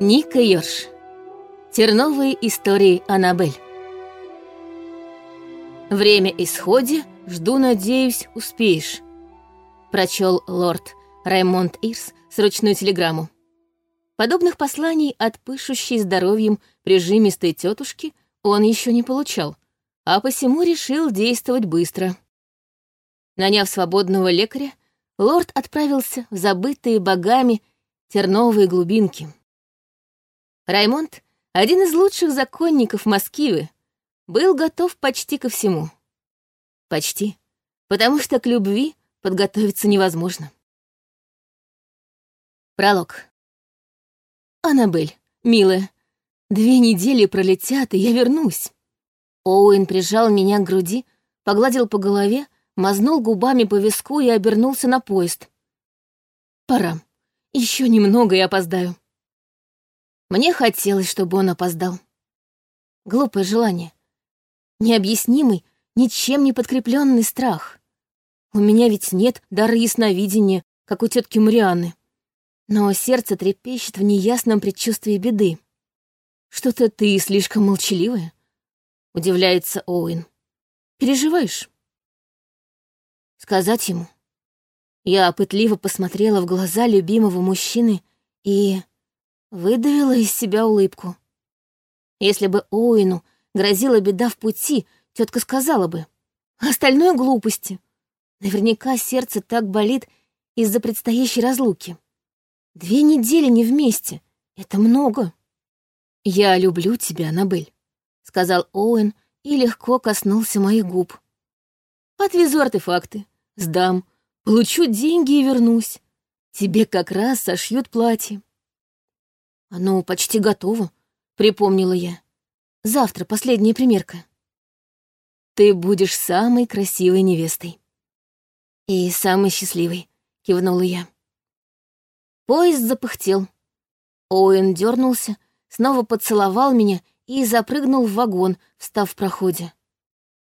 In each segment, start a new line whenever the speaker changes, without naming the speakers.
Ника Йорш. Терновые истории Аннабель. Время исходе, жду, надеюсь, успеешь. Прочел лорд Раймонд Ирс срочную телеграмму. Подобных посланий от пышущей здоровьем прижимистой тетушки он еще не получал, а посему решил действовать быстро. Наняв свободного лекаря, лорд отправился в забытые богами терновые глубинки. Раймонд, один из лучших законников Москвы, был готов почти ко всему. Почти, потому что к любви подготовиться невозможно. Пролог. «Аннабель, милая, две недели пролетят, и я вернусь». Оуэн прижал меня к груди, погладил по голове, мазнул губами по виску и обернулся на поезд. «Пора. Еще немного и опоздаю». Мне хотелось, чтобы он опоздал. Глупое желание. Необъяснимый, ничем не подкрепленный страх. У меня ведь нет дара ясновидения, как у тетки Марианны. Но сердце трепещет в неясном предчувствии беды. Что-то ты слишком молчаливая, удивляется Оуэн. Переживаешь? Сказать ему. Я пытливо посмотрела в глаза любимого мужчины и выдавила из себя улыбку. Если бы Оуэну грозила беда в пути, тетка сказала бы. Остальное глупости. Наверняка сердце так болит из-за предстоящей разлуки. Две недели не вместе. Это много. «Я люблю тебя, Аннабель», — сказал Оуэн и легко коснулся моих губ. «Отвезу артефакты, сдам, получу деньги и вернусь. Тебе как раз сошьют платье». «Оно почти готово», — припомнила я. «Завтра последняя примерка». «Ты будешь самой красивой невестой». «И самой счастливой», — кивнула я. Поезд запыхтел. Оуэн дернулся, снова поцеловал меня и запрыгнул в вагон, встав в проходе.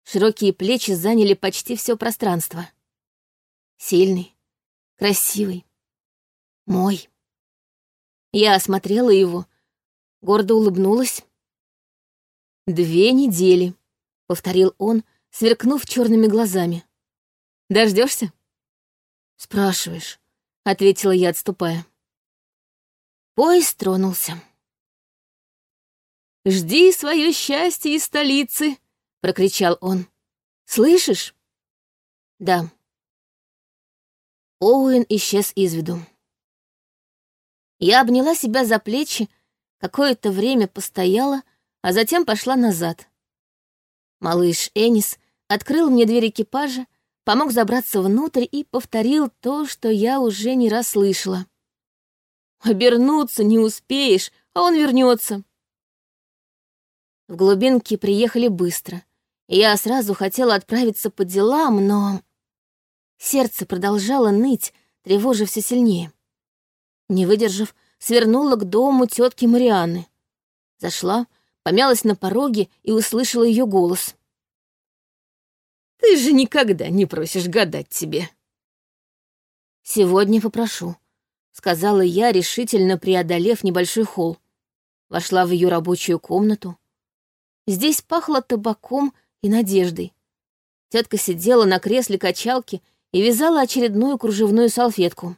Широкие плечи заняли почти все пространство. Сильный, красивый, мой. Я осмотрела его, гордо улыбнулась. «Две недели», — повторил он, сверкнув черными глазами. Дождешься? «Спрашиваешь», — ответила я, отступая. Поезд тронулся. «Жди свое счастье из столицы!» — прокричал он. «Слышишь?» «Да». Оуэн исчез из виду. Я обняла себя за плечи, какое-то время постояла, а затем пошла назад. Малыш Энис открыл мне дверь экипажа, помог забраться внутрь и повторил то, что я уже не раз слышала. «Обернуться не успеешь, а он вернется. В глубинке приехали быстро, я сразу хотела отправиться по делам, но... Сердце продолжало ныть, тревожа все сильнее. Не выдержав, свернула к дому тетки Марианы. Зашла, помялась на пороге и услышала ее голос. Ты же никогда не просишь гадать тебе. Сегодня попрошу, сказала я, решительно преодолев небольшой холл. Вошла в ее рабочую комнату. Здесь пахло табаком и надеждой. Тетка сидела на кресле качалки и вязала очередную кружевную салфетку.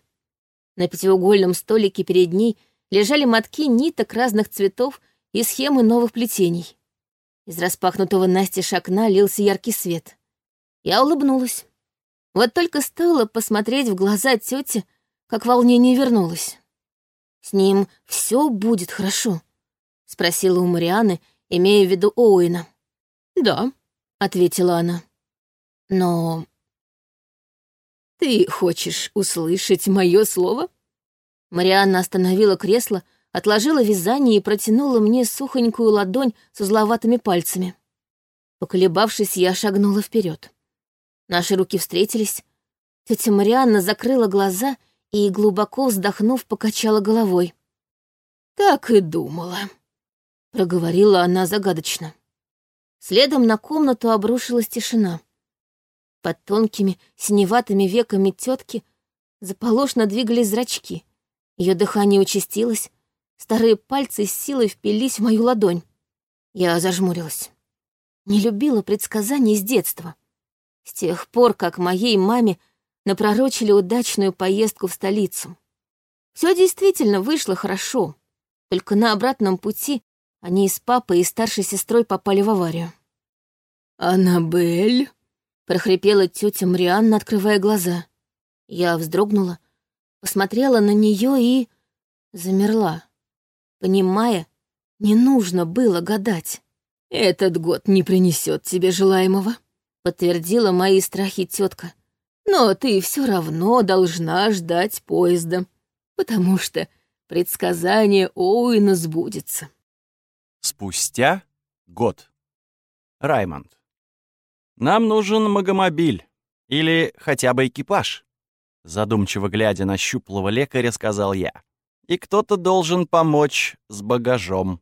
На пятиугольном столике перед ней лежали мотки ниток разных цветов и схемы новых плетений. Из распахнутого настежь окна лился яркий свет. Я улыбнулась. Вот только стоило посмотреть в глаза тети, как волнение вернулось. «С ним все будет хорошо?» — спросила у Марианы, имея в виду Оуэна. «Да», — ответила она. «Но...» «Ты хочешь услышать мое слово?» Марианна остановила кресло, отложила вязание и протянула мне сухонькую ладонь с узловатыми пальцами. Поколебавшись, я шагнула вперед. Наши руки встретились. Тетя Марианна закрыла глаза и, глубоко вздохнув, покачала головой. «Так и думала», — проговорила она загадочно. Следом на комнату обрушилась тишина. Под тонкими синеватыми веками тетки заполошно двигались зрачки. Ее дыхание участилось, Старые пальцы с силой впились в мою ладонь. Я зажмурилась. Не любила предсказаний с детства. С тех пор, как моей маме напророчили удачную поездку в столицу. Все действительно вышло хорошо, только на обратном пути они с папой и старшей сестрой попали в аварию.
«Аннабель?»
— прохрипела тетя Марианна, открывая глаза. Я вздрогнула, посмотрела на нее и... замерла, понимая, не нужно было гадать.
«Этот год не принесет тебе желаемого», — подтвердила мои страхи тетка. «Но ты все равно должна ждать поезда, потому что предсказание Оуэна сбудется».
Спустя год. Раймонд. Нам нужен магомобиль или хотя бы экипаж. Задумчиво глядя на щуплого лекаря, сказал я. И кто-то должен помочь с багажом.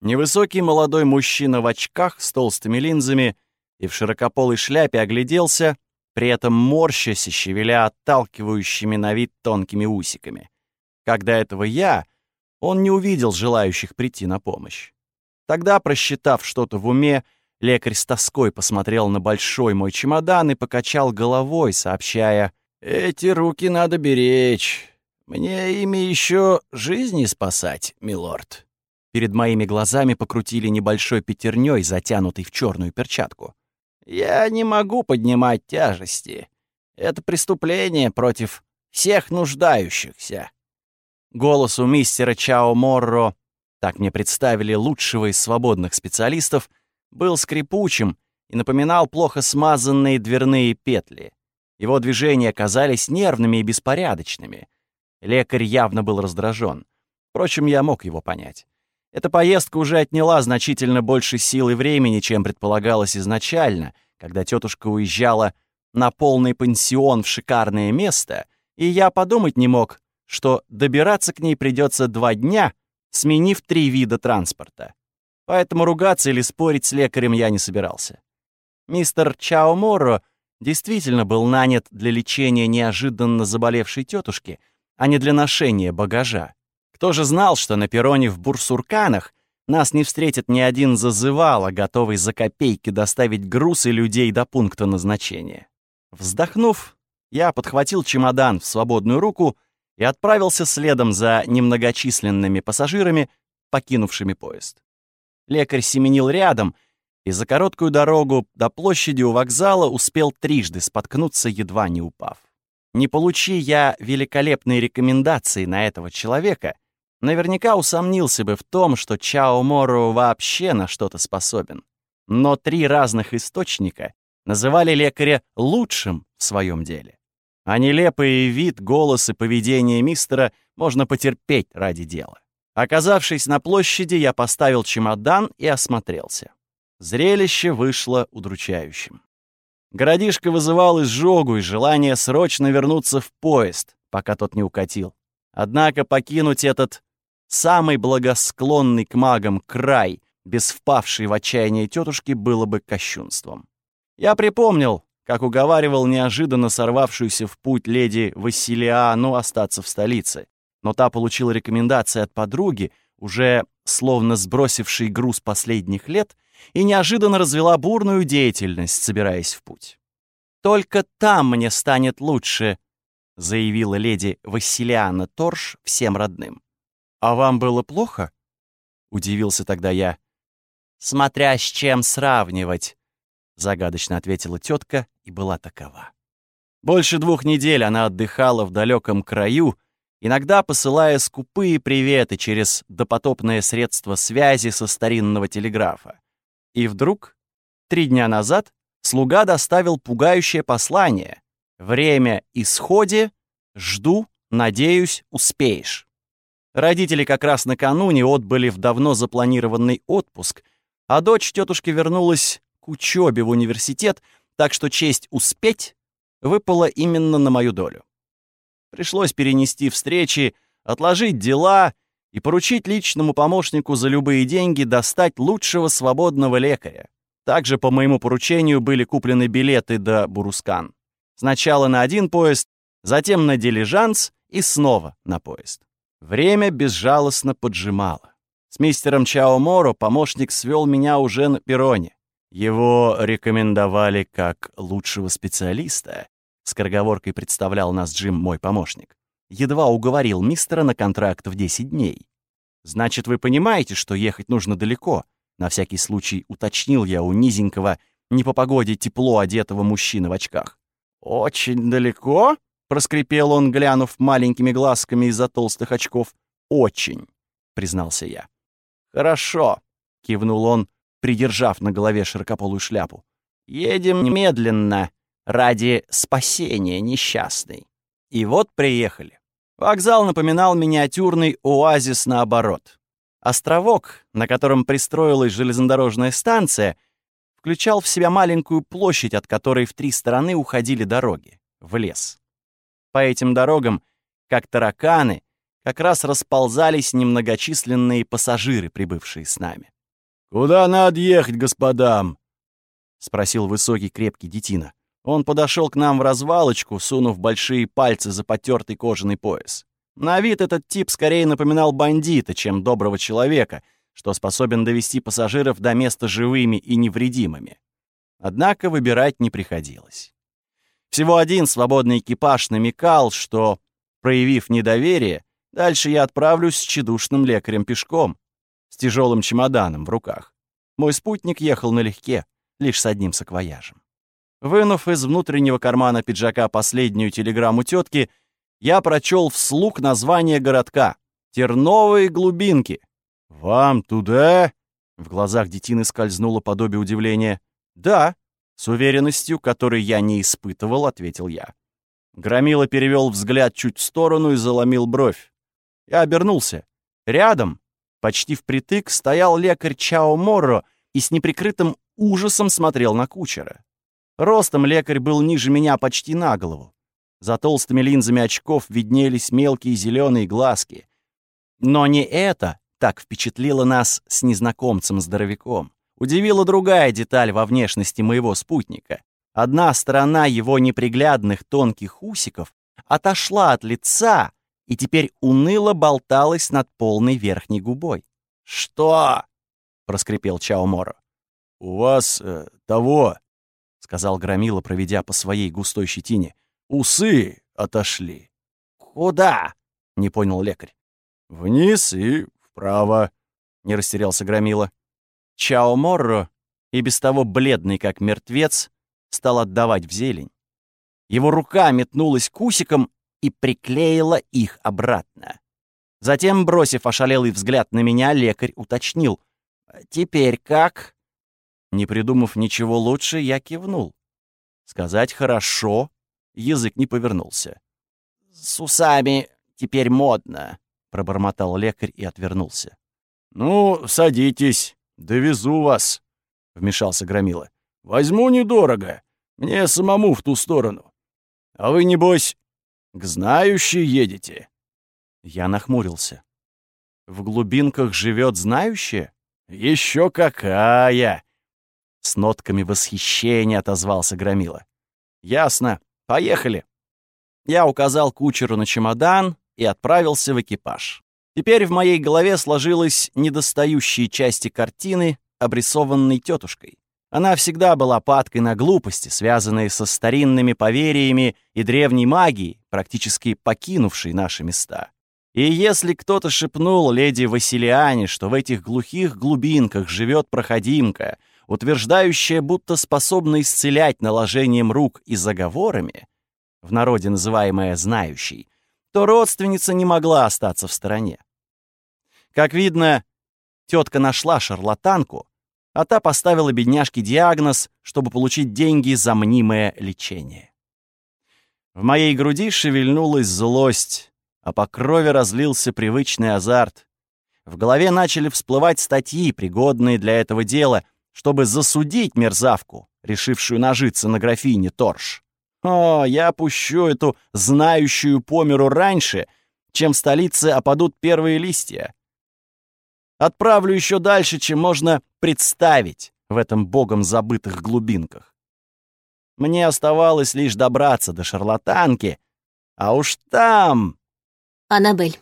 Невысокий молодой мужчина в очках с толстыми линзами и в широкополой шляпе огляделся, при этом морщась и щевеля отталкивающими на вид тонкими усиками. Когда этого я, он не увидел желающих прийти на помощь. Тогда, просчитав что-то в уме, лекарь с тоской посмотрел на большой мой чемодан и покачал головой, сообщая, «Эти руки надо беречь. Мне ими еще жизни спасать, милорд». Перед моими глазами покрутили небольшой пятерней, затянутой в черную перчатку. «Я не могу поднимать тяжести. Это преступление против всех нуждающихся». Голос у мистера Чао Морро, так мне представили лучшего из свободных специалистов, был скрипучим и напоминал плохо смазанные дверные петли. Его движения казались нервными и беспорядочными. Лекарь явно был раздражен. Впрочем, я мог его понять. Эта поездка уже отняла значительно больше сил и времени, чем предполагалось изначально, когда тетушка уезжала на полный пансион в шикарное место, и я подумать не мог, что добираться к ней придется два дня, сменив три вида транспорта. Поэтому ругаться или спорить с лекарем я не собирался. Мистер Чао Моро действительно был нанят для лечения неожиданно заболевшей тетушки, а не для ношения багажа. Кто же знал, что на перроне в Бурсурканах нас не встретит ни один зазывало, готовый за копейки доставить груз и людей до пункта назначения. Вздохнув, я подхватил чемодан в свободную руку и отправился следом за немногочисленными пассажирами, покинувшими поезд. Лекарь семенил рядом и за короткую дорогу до площади у вокзала успел трижды споткнуться, едва не упав. Не получи я великолепные рекомендации на этого человека, наверняка усомнился бы в том, что Чао Моро вообще на что-то способен. Но три разных источника называли лекаря лучшим в своем деле. А нелепый вид, голос и поведение мистера можно потерпеть ради дела. Оказавшись на площади, я поставил чемодан и осмотрелся. Зрелище вышло удручающим. Городишко вызывал изжогу и желание срочно вернуться в поезд, пока тот не укатил. Однако покинуть этот самый благосклонный к магам край, без впавшей в отчаяние тетушки, было бы кощунством. Я припомнил, как уговаривал неожиданно сорвавшуюся в путь леди Василиану остаться в столице, но та получила рекомендации от подруги, уже словно сбросившей груз последних лет, и неожиданно развела бурную деятельность, собираясь в путь. «Только там мне станет лучше», — заявила леди Василиана Торш всем родным. «А вам было плохо?» — удивился тогда я. «Смотря с чем сравнивать», — загадочно ответила тетка и была такова. Больше двух недель она отдыхала в далеком краю, иногда посылая скупые приветы через допотопное средство связи со старинного телеграфа. И вдруг, три дня назад, слуга доставил пугающее послание. «Время исходе, жду, надеюсь, успеешь». Родители как раз накануне отбыли в давно запланированный отпуск, а дочь тетушки вернулась к учебе в университет, так что честь успеть выпала именно на мою долю. Пришлось перенести встречи, отложить дела и поручить личному помощнику за любые деньги достать лучшего свободного лекаря. Также по моему поручению были куплены билеты до Бурускан. Сначала на один поезд, затем на дилижанс и снова на поезд. Время безжалостно поджимало. С мистером Чао Моро помощник свел меня уже на перроне. Его рекомендовали как лучшего специалиста. Скороговоркой представлял нас Джим, мой помощник. Едва уговорил мистера на контракт в 10 дней. «Значит, вы понимаете, что ехать нужно далеко?» На всякий случай уточнил я у низенького, не по погоде тепло одетого мужчины в очках. «Очень далеко?» — проскрипел он, глянув маленькими глазками из-за толстых очков. «Очень», — признался я. «Хорошо», — кивнул он, придержав на голове широкополую шляпу. «Едем медленно ради спасения несчастной». И вот приехали. Вокзал напоминал миниатюрный оазис наоборот. Островок, на котором пристроилась железнодорожная станция, включал в себя маленькую площадь, от которой в три стороны уходили дороги, в лес. По этим дорогам, как тараканы, как раз расползались немногочисленные пассажиры, прибывшие с нами. «Куда надо ехать, господам?» — спросил высокий крепкий детина. Он подошел к нам в развалочку, сунув большие пальцы за потертый кожаный пояс. На вид этот тип скорее напоминал бандита, чем доброго человека, что способен довести пассажиров до места живыми и невредимыми. Однако выбирать не приходилось. Всего один свободный экипаж намекал, что, проявив недоверие, дальше я отправлюсь с чедушным лекарем пешком, с тяжелым чемоданом в руках. Мой спутник ехал налегке, лишь с одним саквояжем. Вынув из внутреннего кармана пиджака последнюю телеграмму тетки, я прочел вслух название городка — Терновые глубинки. «Вам туда?» В глазах детины скользнуло подобие удивления. «Да», — с уверенностью, которой я не испытывал, ответил я. Громила перевел взгляд чуть в сторону и заломил бровь. Я обернулся. Рядом, почти впритык, стоял лекарь Чао Морро и с неприкрытым ужасом смотрел на кучера. Ростом лекарь был ниже меня почти на голову. За толстыми линзами очков виднелись мелкие зеленые глазки. Но не это так впечатлило нас с незнакомцем-здоровяком. Удивила другая деталь во внешности моего спутника. Одна сторона его неприглядных тонких усиков отошла от лица и теперь уныло болталась над полной верхней губой. «Что?» — проскрипел Чао Моро. «У вас э, того», — сказал Громила, проведя по своей густой щетине. Усы отошли. Куда? Не понял лекарь. Вниз и вправо, не растерялся Громила. Чао Морро, и без того бледный как мертвец, стал отдавать в зелень. Его рука метнулась к усикам и приклеила их обратно. Затем, бросив ошалелый взгляд на меня, лекарь уточнил. «Теперь как?» Не придумав ничего лучше, я кивнул. Сказать «хорошо» язык не повернулся. «С усами теперь модно», — пробормотал лекарь и отвернулся. «Ну, садитесь, довезу вас», — вмешался Громила. «Возьму недорого, мне самому в ту сторону. А вы, небось, к знающей едете?» Я нахмурился. «В глубинках живет знающая?» «Еще какая!» С нотками восхищения отозвался Громила. «Ясно. Поехали!» Я указал кучеру на чемодан и отправился в экипаж. Теперь в моей голове сложилась недостающие части картины, обрисованной тетушкой. Она всегда была падкой на глупости, связанные со старинными поверьями и древней магией, практически покинувшей наши места. И если кто-то шепнул леди Василиане, что в этих глухих глубинках живет проходимка — утверждающая, будто способна исцелять наложением рук и заговорами, в народе называемая «знающей», то родственница не могла остаться в стороне. Как видно, тетка нашла шарлатанку, а та поставила бедняжке диагноз, чтобы получить деньги за мнимое лечение. В моей груди шевельнулась злость, а по крови разлился привычный азарт. В голове начали всплывать статьи, пригодные для этого дела, чтобы засудить мерзавку, решившую нажиться на графине Торш. О, я пущу эту знающую по миру раньше, чем в столице опадут первые листья. Отправлю еще дальше, чем можно представить в этом богом забытых глубинках. Мне оставалось лишь добраться до шарлатанки, а уж там...
Аннабель.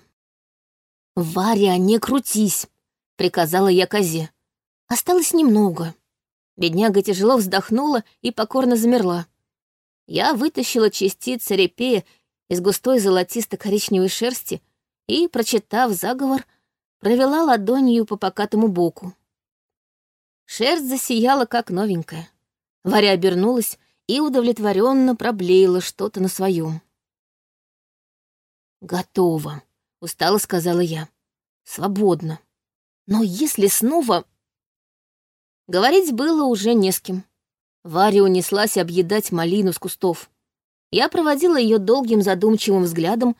«Варя, не крутись!» — приказала я козе. Осталось немного. Бедняга тяжело вздохнула и покорно замерла. Я вытащила частицы репея из густой золотисто-коричневой шерсти и, прочитав заговор, провела ладонью по покатому боку. Шерсть засияла, как новенькая. Варя обернулась и удовлетворенно проблеяла что-то на своем. «Готово», — устало сказала я. «Свободно. Но если снова...» Говорить было уже не с кем. Варя унеслась объедать малину с кустов. Я проводила ее долгим задумчивым взглядом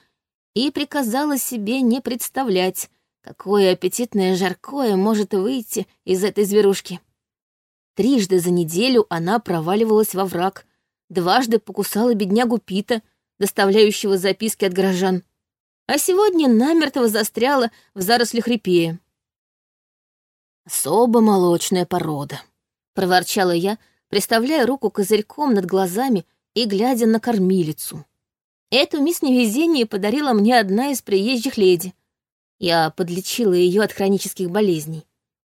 и приказала себе не представлять, какое аппетитное жаркое может выйти из этой зверушки. Трижды за неделю она проваливалась во враг, дважды покусала беднягу Пита, доставляющего записки от горожан, а сегодня намертво застряла в зарослях репея. «Особо молочная порода», — проворчала я, приставляя руку козырьком над глазами и глядя на кормилицу. Эту мисс невезение подарила мне одна из приезжих леди. Я подлечила ее от хронических болезней.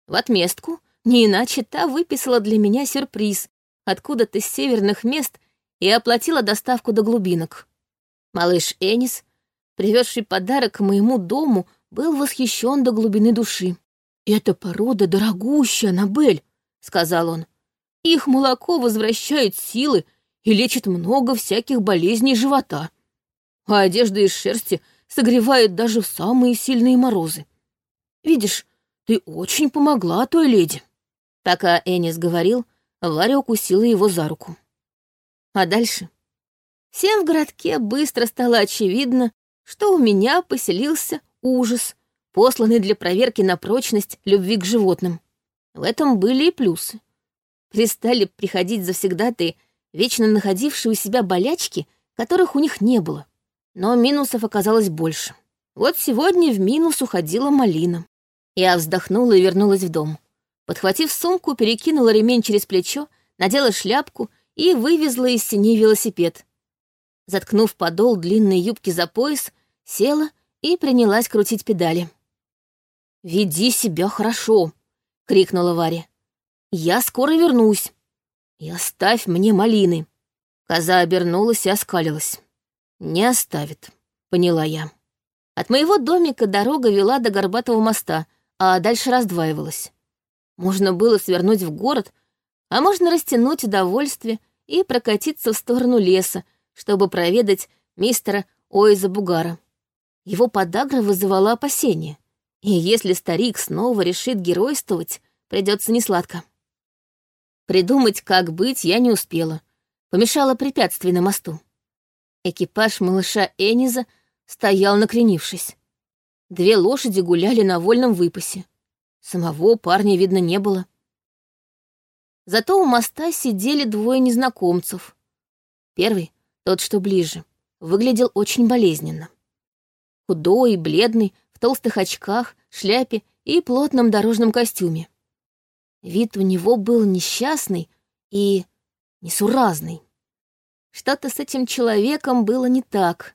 В отместку, не иначе та выписала для меня сюрприз откуда-то с северных мест и оплатила доставку до глубинок. Малыш Энис, привезший подарок к моему дому, был восхищен до глубины души. «Эта порода дорогущая, Набель», — сказал он. «Их молоко возвращает силы и лечит много всяких болезней живота. А одежда из шерсти согревает даже в самые сильные морозы. Видишь, ты очень помогла той леди». Пока Энис говорил, Варя укусила его за руку. А дальше? Всем в городке быстро стало очевидно, что у меня поселился ужас, посланный для проверки на прочность любви к животным. В этом были и плюсы. Перестали приходить завсегдатые, вечно находившие у себя болячки, которых у них не было. Но минусов оказалось больше. Вот сегодня в минус уходила малина. Я вздохнула и вернулась в дом. Подхватив сумку, перекинула ремень через плечо, надела шляпку и вывезла из синей велосипед. Заткнув подол длинной юбки за пояс, села и принялась крутить педали. «Веди себя хорошо!» — крикнула Варя. «Я скоро вернусь. И оставь мне малины». Коза обернулась и оскалилась. «Не оставит», — поняла я. От моего домика дорога вела до Горбатого моста, а дальше раздваивалась. Можно было свернуть в город, а можно растянуть удовольствие и прокатиться в сторону леса, чтобы проведать мистера Оиза Бугара. Его подагра вызывала опасения. И если старик снова решит геройствовать, придется несладко. Придумать, как быть, я не успела. Помешало препятствие на мосту. Экипаж малыша Эниза стоял накренившись. Две лошади гуляли на вольном выпасе. Самого парня видно не было. Зато у моста сидели двое незнакомцев. Первый, тот, что ближе, выглядел очень болезненно. Худой и бледный, толстых очках, шляпе и плотном дорожном костюме. Вид у него был несчастный и несуразный. Что-то с этим человеком было не так.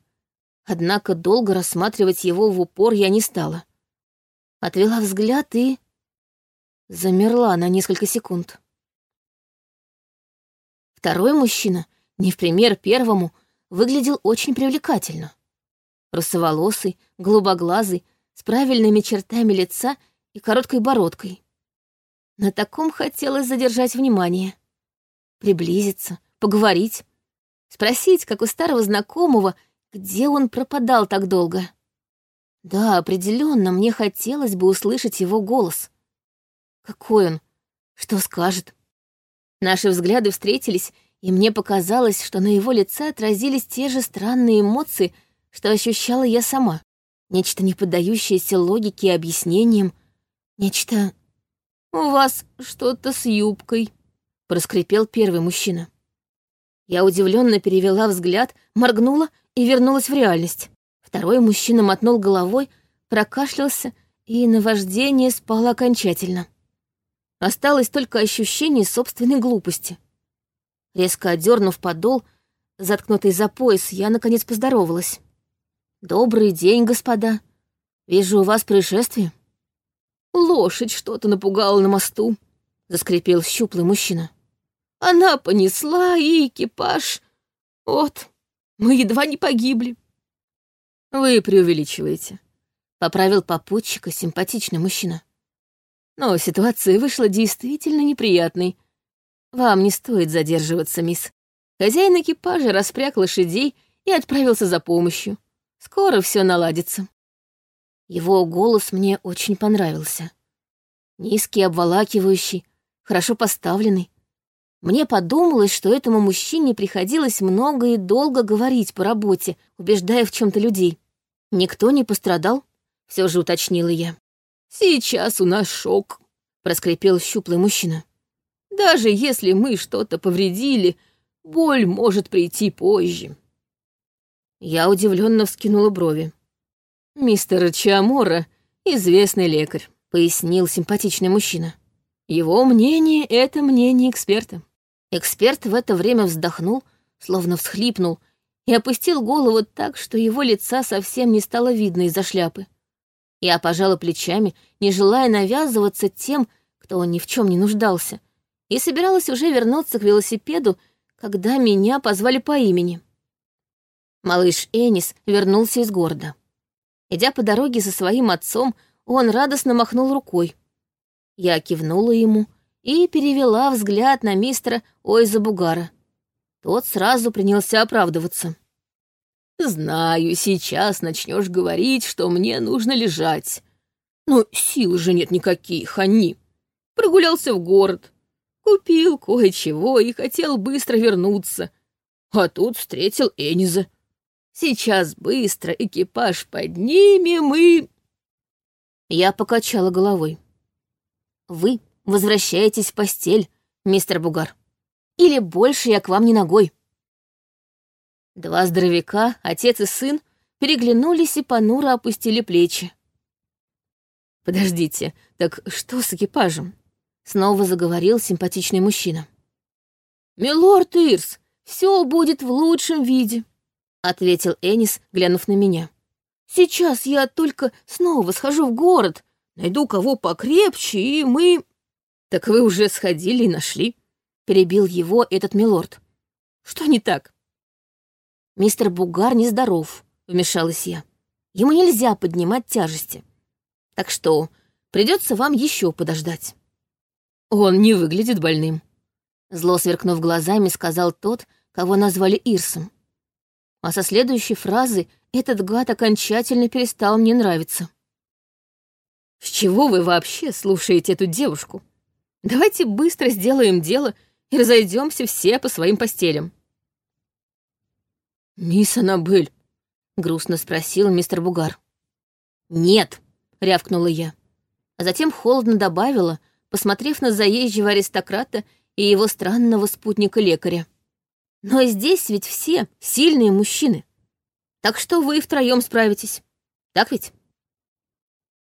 Однако долго рассматривать его в упор я не стала. Отвела взгляд и... Замерла на несколько секунд. Второй мужчина, не в пример первому, выглядел очень привлекательно. Русоволосый, голубоглазый, с правильными чертами лица и короткой бородкой. На таком хотелось задержать внимание. Приблизиться, поговорить, спросить, как у старого знакомого, где он пропадал так долго. Да, определенно, мне хотелось бы услышать его голос. Какой он? Что скажет? Наши взгляды встретились, и мне показалось, что на его лице отразились те же странные эмоции, что ощущала я сама. Нечто не поддающееся логике и объяснениям. Нечто... «У вас что-то с юбкой», — проскрипел первый мужчина. Я удивленно перевела взгляд, моргнула и вернулась в реальность. Второй мужчина мотнул головой, прокашлялся, и наваждение спало окончательно. Осталось только ощущение собственной глупости. Резко одернув подол, заткнутый за пояс, я, наконец, поздоровалась. «Добрый день, господа. Вижу, у вас происшествие.
Лошадь что-то напугала на мосту, заскрипел щуплый мужчина. Она понесла, и экипаж... Вот, мы едва не погибли.
Вы преувеличиваете. Поправил попутчика симпатичный мужчина. Но ситуация вышла действительно неприятной. Вам не стоит задерживаться, мисс. Хозяин экипажа распряг лошадей и отправился за помощью. Скоро все наладится. Его голос мне очень понравился. Низкий, обволакивающий, хорошо поставленный. Мне подумалось, что этому мужчине приходилось много и долго говорить по работе, убеждая в чем то людей. Никто не пострадал, все же уточнила я.
«Сейчас у нас шок», — проскрипел щуплый мужчина. «Даже если мы что-то повредили, боль может прийти позже».
Я удивленно вскинула брови.
«Мистер Чамора — известный лекарь», — пояснил симпатичный мужчина. «Его мнение — это мнение эксперта».
Эксперт в это время вздохнул, словно всхлипнул, и опустил голову так, что его лица совсем не стало видно из-за шляпы. Я пожала плечами, не желая навязываться тем, кто ни в чем не нуждался, и собиралась уже вернуться к велосипеду, когда меня позвали по имени. Малыш Энис вернулся из города. Идя по дороге со своим отцом, он радостно махнул рукой. Я кивнула ему и перевела взгляд на мистера Ойза Бугара. Тот сразу принялся оправдываться.
«Знаю, сейчас начнешь говорить, что мне нужно лежать. Но сил же нет никаких, они. Прогулялся в город, купил кое-чего и хотел быстро вернуться. А тут встретил Эниза. Сейчас быстро экипаж поднимем и...»
Я покачала головой. «Вы возвращаетесь в постель, мистер Бугар. Или больше я к вам не ногой». Два здоровяка, отец и сын, переглянулись и понуро опустили плечи.
«Подождите, так что с экипажем?»
Снова заговорил симпатичный мужчина.
«Милорд Ирс, все будет в лучшем виде», ответил Энис, глянув на меня. «Сейчас я только снова схожу в город, найду кого покрепче, и мы...» «Так вы уже сходили и нашли», — перебил его этот милорд. «Что не так?»
«Мистер Бугар нездоров», — вмешалась я. «Ему нельзя поднимать тяжести. Так что придется вам еще подождать».
«Он не выглядит больным», —
зло сверкнув глазами, сказал тот, кого назвали Ирсом а со следующей фразы этот гад окончательно перестал мне нравиться.
«С чего вы вообще слушаете эту девушку? Давайте быстро сделаем дело и разойдемся все по своим постелям».
«Мисс Аннабель», — грустно спросил мистер Бугар. «Нет», — рявкнула я, а затем холодно добавила, посмотрев на заезжего аристократа и его странного спутника-лекаря. Но здесь ведь все сильные мужчины. Так что вы втроем справитесь. Так ведь?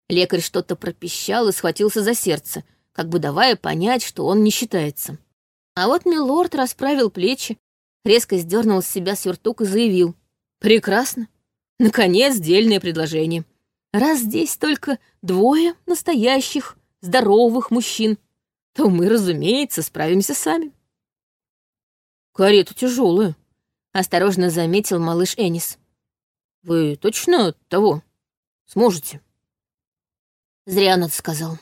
Лекарь что-то пропищал и схватился за сердце, как бы давая понять, что он не считается. А вот милорд расправил плечи, резко сдернул с себя сюртук и заявил. «Прекрасно. Наконец, дельное предложение. Раз здесь только двое настоящих, здоровых мужчин, то мы, разумеется, справимся сами».
«Карета тяжелая», —
осторожно заметил малыш Энис.
«Вы точно того сможете?»
Зря он это сказал.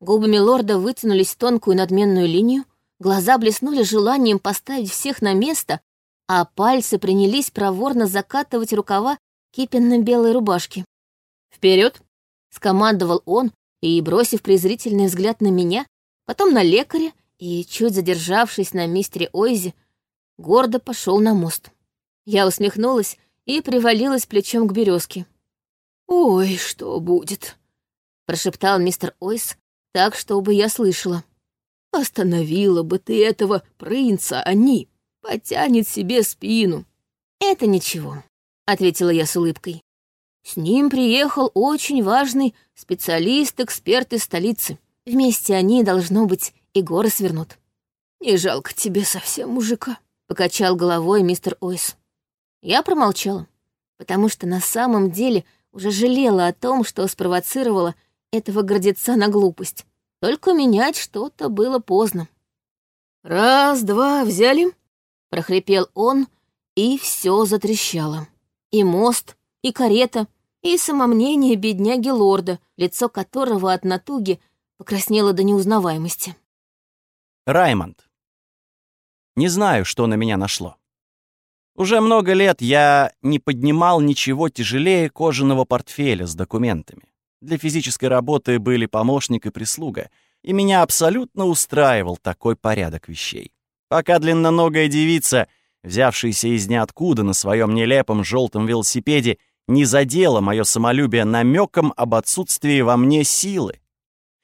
Губами лорда вытянулись в тонкую надменную линию, глаза блеснули желанием поставить всех на место, а пальцы принялись проворно закатывать рукава кипенно-белой рубашки. Вперед! скомандовал он и, бросив презрительный взгляд на меня, потом на лекаря и, чуть задержавшись на мистере Ойзе, гордо пошел на мост. Я усмехнулась и привалилась плечом к березке.
«Ой, что будет?»
— прошептал мистер Ойс так, чтобы я слышала.
«Остановила бы ты этого принца, они потянет себе спину».
«Это ничего», — ответила я с улыбкой. «С ним приехал очень важный специалист-эксперт из столицы. Вместе они, должно быть, и горы свернут.
«Не жалко тебе совсем мужика», —
покачал головой мистер Ойс. Я промолчала, потому что на самом деле уже жалела о том, что спровоцировала этого гордеца на глупость. Только менять что-то было поздно.
«Раз, два, взяли?»
— прохрипел он, и все затрещало. И мост, и карета, и самомнение бедняги лорда, лицо которого от натуги покраснело до неузнаваемости.
Раймонд. Не знаю, что на меня нашло. Уже много лет я не поднимал ничего тяжелее кожаного портфеля с документами. Для физической работы были помощник и прислуга, и меня абсолютно устраивал такой порядок вещей. Пока длинноногая девица, взявшаяся из ниоткуда на своем нелепом желтом велосипеде, не задела мое самолюбие намеком об отсутствии во мне силы.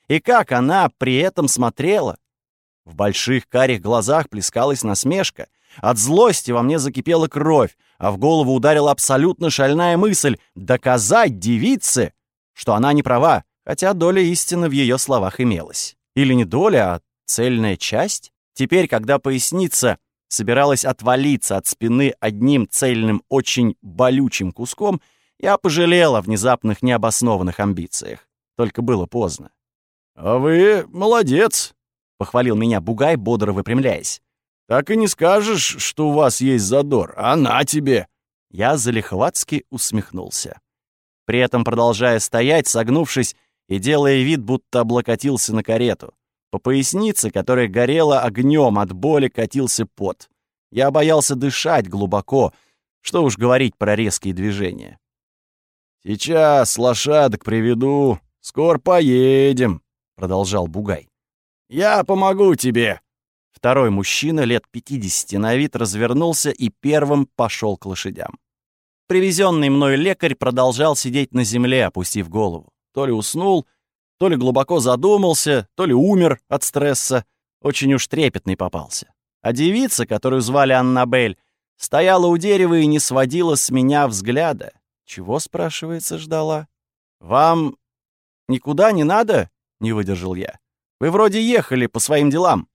И как она при этом смотрела? В больших карих глазах плескалась насмешка. От злости во мне закипела кровь, а в голову ударила абсолютно шальная мысль доказать девице, что она не права, хотя доля истины в ее словах имелась. Или не доля, а цельная часть. Теперь, когда поясница собиралась отвалиться от спины одним цельным, очень болючим куском, я пожалел о внезапных необоснованных амбициях. Только было поздно. «А вы молодец», — похвалил меня Бугай, бодро выпрямляясь. «Так и не скажешь, что у вас есть задор. Она тебе!» Я залихватски усмехнулся. При этом продолжая стоять, согнувшись и делая вид, будто облокотился на карету. По пояснице, которая горела огнем от боли, катился пот. Я боялся дышать глубоко, что уж говорить про резкие движения. «Сейчас лошадок приведу, скоро поедем», — продолжал Бугай. «Я помогу тебе!» Второй мужчина, лет пятидесяти на вид, развернулся и первым пошел к лошадям. Привезенный мной лекарь продолжал сидеть на земле, опустив голову. То ли уснул, то ли глубоко задумался, то ли умер от стресса. Очень уж трепетный попался. А девица, которую звали Аннабель, стояла у дерева и не сводила с меня взгляда. Чего, спрашивается, ждала? «Вам никуда не надо?» — не выдержал я. «Вы вроде ехали по своим делам».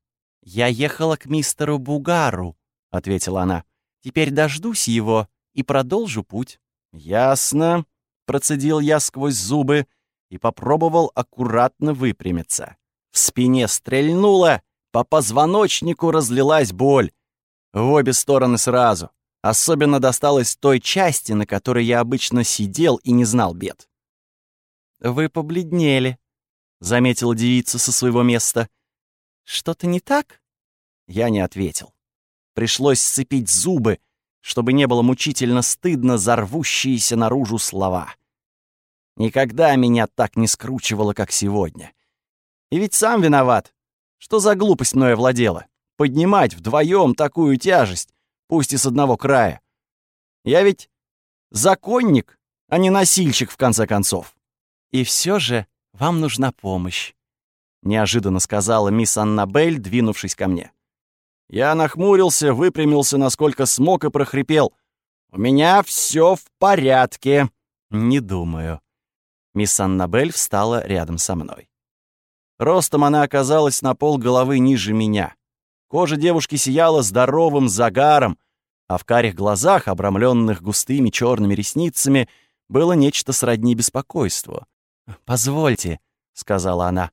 «Я ехала к мистеру Бугару», — ответила она. «Теперь дождусь его и продолжу путь». «Ясно», — процедил я сквозь зубы и попробовал аккуратно выпрямиться. В спине стрельнуло, по позвоночнику разлилась боль. В обе стороны сразу. Особенно досталось той части, на которой я обычно сидел и не знал бед. «Вы побледнели», — заметила девица со своего места. «Что-то не так?» Я не ответил. Пришлось сцепить зубы, чтобы не было мучительно стыдно за рвущиеся наружу слова. Никогда меня так не скручивало, как сегодня. И ведь сам виноват. Что за глупость мною владела? Поднимать вдвоем такую тяжесть, пусть и с одного края. Я ведь законник, а не носильщик, в конце концов. И все же вам нужна помощь, — неожиданно сказала мисс Аннабель, двинувшись ко мне. Я нахмурился, выпрямился, насколько смог, и прохрипел. «У меня все в порядке». «Не думаю». Мисс Аннабель встала рядом со мной. Ростом она оказалась на пол головы ниже меня. Кожа девушки сияла здоровым загаром, а в карих глазах, обрамленных густыми черными ресницами, было нечто сродни беспокойству. «Позвольте», — сказала она.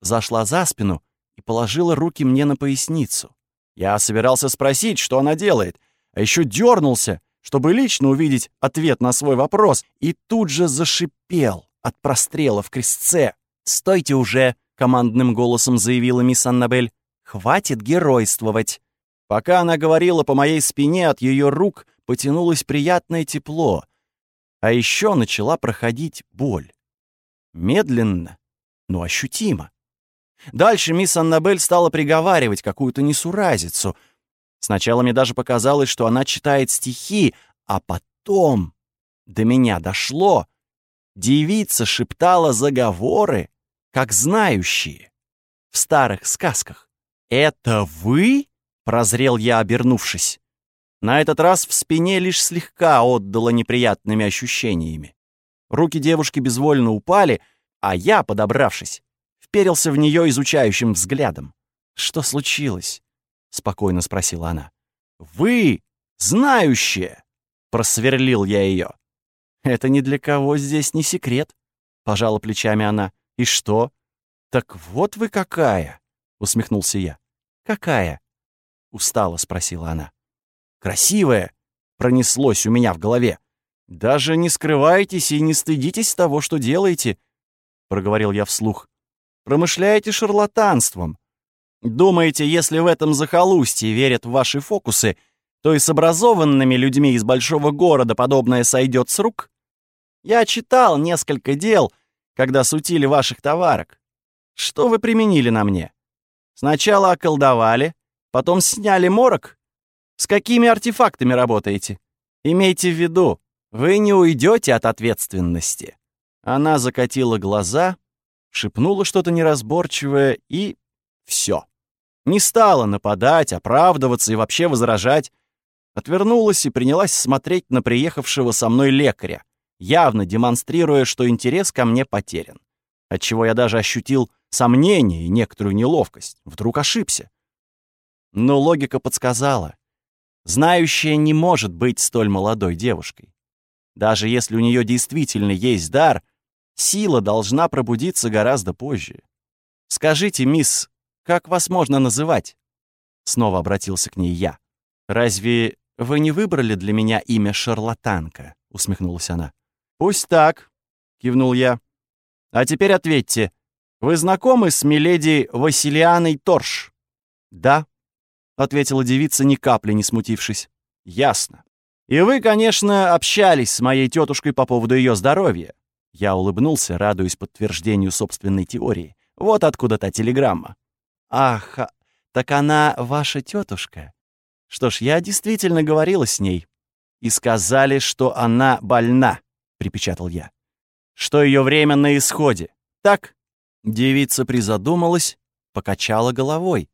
Зашла за спину и положила руки мне на поясницу. Я собирался спросить, что она делает, а еще дернулся, чтобы лично увидеть ответ на свой вопрос, и тут же зашипел от прострела в крестце. «Стойте уже!» — командным голосом заявила мисс Аннабель. «Хватит геройствовать!» Пока она говорила, по моей спине от ее рук потянулось приятное тепло, а еще начала проходить боль. Медленно, но ощутимо. Дальше мисс Аннабель стала приговаривать какую-то несуразицу. Сначала мне даже показалось, что она читает стихи, а потом до меня дошло. Девица шептала заговоры, как знающие, в старых сказках. «Это вы?» — прозрел я, обернувшись. На этот раз в спине лишь слегка отдало неприятными ощущениями. Руки девушки безвольно упали, а я, подобравшись, вперился в нее изучающим взглядом. «Что случилось?» — спокойно спросила она. «Вы, знающие!» — просверлил я ее. Это ни для кого здесь не секрет, пожала плечами она. И что? Так вот вы какая, усмехнулся я. Какая? устало спросила она. Красивая, пронеслось у меня в голове. Даже не скрывайтесь и не стыдитесь того, что делаете, проговорил я вслух. Промышляете шарлатанством. Думаете, если в этом захолустье верят в ваши фокусы, то и с образованными людьми из большого города подобное сойдет с рук? Я читал несколько дел, когда сутили ваших товарок. Что вы применили на мне? Сначала околдовали, потом сняли морок. С какими артефактами работаете? Имейте в виду, вы не уйдете от ответственности. Она закатила глаза, шепнула что-то неразборчивое и все. Не стала нападать, оправдываться и вообще возражать. Отвернулась и принялась смотреть на приехавшего со мной лекаря, явно демонстрируя, что интерес ко мне потерян. Отчего я даже ощутил сомнение и некоторую неловкость. Вдруг ошибся. Но логика подсказала. Знающая не может быть столь молодой девушкой. Даже если у нее действительно есть дар, сила должна пробудиться гораздо позже. Скажите, мисс, как вас можно называть? Снова обратился к ней я. Разве вы не выбрали для меня имя шарлатанка? Усмехнулась она. Пусть так, кивнул я. А теперь ответьте, вы знакомы с миледи Василианой Торш? Да, ответила девица, ни капли не смутившись. Ясно. И вы, конечно, общались с моей тетушкой по поводу ее здоровья. Я улыбнулся, радуясь подтверждению собственной теории. Вот откуда та телеграмма. Ах, так она ваша тетушка. Что ж, я действительно говорила с ней. И сказали, что она больна, припечатал я. Что ее время на исходе. Так? Девица призадумалась, покачала головой.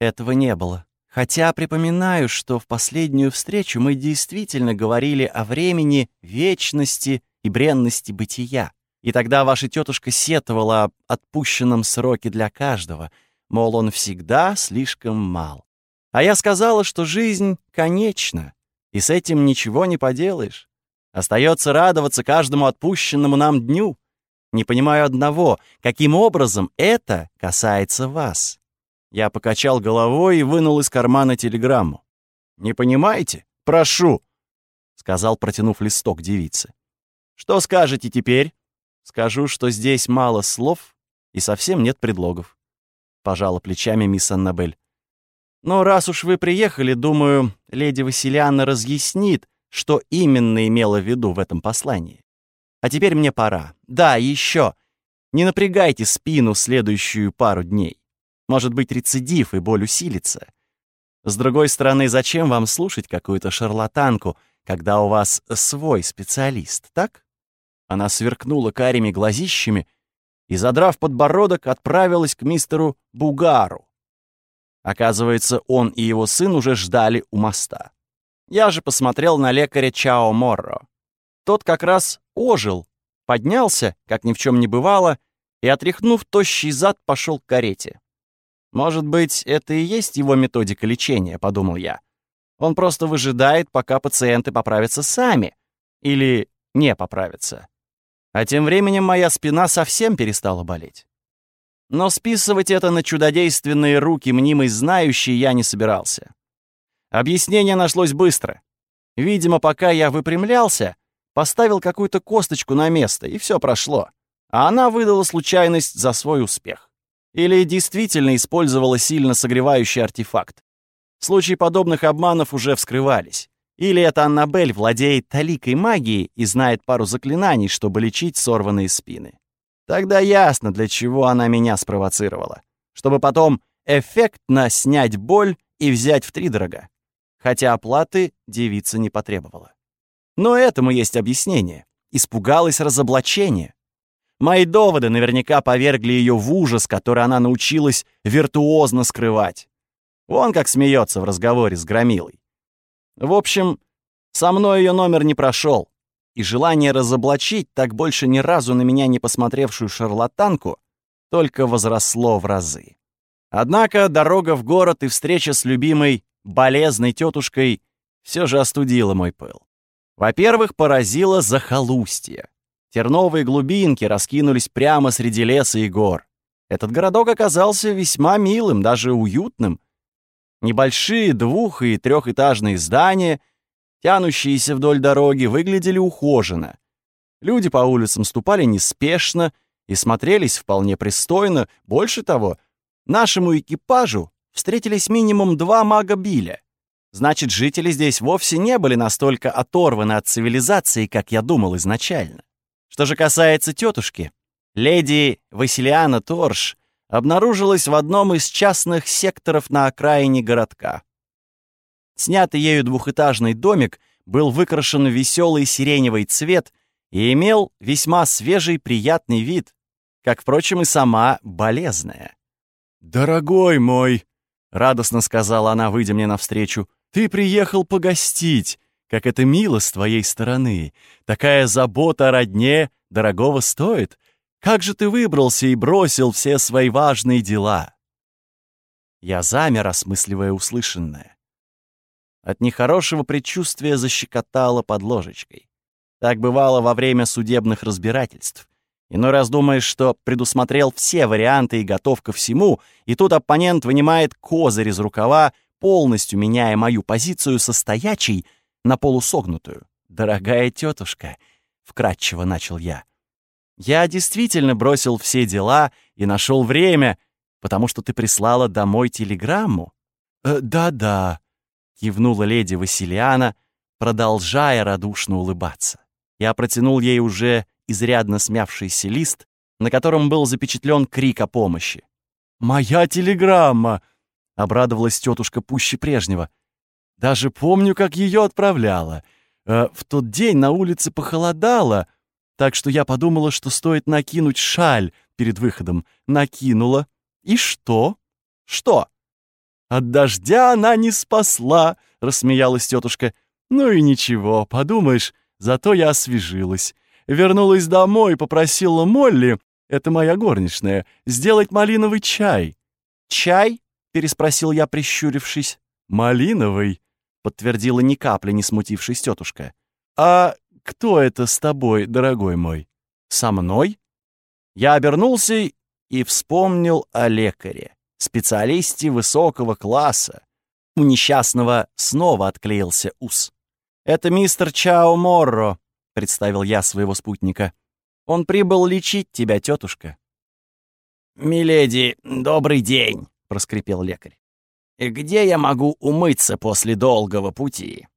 Этого не было. Хотя припоминаю, что в последнюю встречу мы действительно говорили о времени, вечности и бренности бытия. И тогда ваша тетушка сетовала об отпущенном сроке для каждого, мол, он всегда слишком мал. А я сказала, что жизнь конечна, и с этим ничего не поделаешь. Остается радоваться каждому отпущенному нам дню. Не понимаю одного, каким образом это касается вас. Я покачал головой и вынул из кармана телеграмму. «Не понимаете? Прошу!» — сказал, протянув листок девице. «Что скажете теперь?» «Скажу, что здесь мало слов и совсем нет предлогов», — пожала плечами мисс Аннабель. «Но раз уж вы приехали, думаю, леди Василиана разъяснит, что именно имела в виду в этом послании. А теперь мне пора. Да, еще. Не напрягайте спину следующую пару дней. Может быть, рецидив и боль усилится. С другой стороны, зачем вам слушать какую-то шарлатанку, когда у вас свой специалист, так? Она сверкнула карими глазищами и, задрав подбородок, отправилась к мистеру Бугару. Оказывается, он и его сын уже ждали у моста. Я же посмотрел на лекаря Чао Морро. Тот как раз ожил, поднялся, как ни в чем не бывало, и, отряхнув тощий зад, пошел к карете. «Может быть, это и есть его методика лечения», — подумал я. «Он просто выжидает, пока пациенты поправятся сами. Или не поправятся. А тем временем моя спина совсем перестала болеть. Но списывать это на чудодейственные руки мнимой знающей я не собирался. Объяснение нашлось быстро. Видимо, пока я выпрямлялся, поставил какую-то косточку на место, и все прошло. А она выдала случайность за свой успех. Или действительно использовала сильно согревающий артефакт. Случаи подобных обманов уже вскрывались. Или эта Аннабель владеет таликой магии и знает пару заклинаний, чтобы лечить сорванные спины. Тогда ясно, для чего она меня спровоцировала. Чтобы потом эффектно снять боль и взять втридорога. Хотя оплаты девица не потребовала. Но этому есть объяснение. Испугалась разоблачения. Мои доводы наверняка повергли ее в ужас, который она научилась виртуозно скрывать. Вон как смеется в разговоре с Громилой. В общем, со мной ее номер не прошел, и желание разоблачить так больше ни разу на меня не посмотревшую шарлатанку только возросло в разы. Однако дорога в город и встреча с любимой, болезной тетушкой все же остудила мой пыл. Во-первых, поразило захолустье. Терновые глубинки раскинулись прямо среди леса и гор. Этот городок оказался весьма милым, даже уютным. Небольшие двух- и трехэтажные здания, тянущиеся вдоль дороги, выглядели ухоженно. Люди по улицам ступали неспешно и смотрелись вполне пристойно. Больше того, нашему экипажу встретились минимум два мага Биля. Значит, жители здесь вовсе не были настолько оторваны от цивилизации, как я думал изначально. Что же касается тетушки, леди Василиана Торш обнаружилась в одном из частных секторов на окраине городка. Снятый ею двухэтажный домик был выкрашен в веселый сиреневый цвет и имел весьма свежий приятный вид, как, впрочем, и сама болезная. «Дорогой мой!» — радостно сказала она, выйдя мне навстречу. «Ты приехал погостить, как это мило с твоей стороны. Такая забота о родне дорогого стоит. Как же ты выбрался и бросил все свои важные дела?» Я замер, осмысливая услышанное. От нехорошего предчувствия защекотало под ложечкой. Так бывало во время судебных разбирательств. Иной раз думаешь, что предусмотрел все варианты и готов ко всему, и тут оппонент вынимает козырь из рукава, полностью меняя мою позицию со стоячей на полусогнутую. «Дорогая тетушка», — вкратчиво начал я, — «я действительно бросил все дела и нашел время, потому что ты прислала домой телеграмму». «Э, «Да-да», — кивнула леди Василиана, продолжая радушно улыбаться. Я протянул ей уже изрядно смявшийся лист, на котором был запечатлен крик о помощи. «Моя телеграмма!» — обрадовалась тетушка пуще прежнего. «Даже помню, как ее отправляла. Э, в тот день на улице похолодало, так что я подумала, что стоит накинуть шаль перед выходом. Накинула. И что? Что? От дождя она не спасла, рассмеялась тетушка. Ну и ничего, подумаешь, зато я освежилась. Вернулась домой и попросила Молли, это моя горничная, сделать малиновый чай. «Чай?» — переспросил я, прищурившись. «Малиновый», — подтвердила ни капли не смутившись тетушка. «А кто это с тобой, дорогой мой?» «Со мной?» Я обернулся и вспомнил о лекаре, специалисте высокого класса. У несчастного снова отклеился ус. «Это мистер Чао Морро», — представил я своего спутника. «Он прибыл лечить тебя, тетушка».
«Миледи, добрый день», — проскрипел лекарь. «Где я могу умыться после долгого пути?»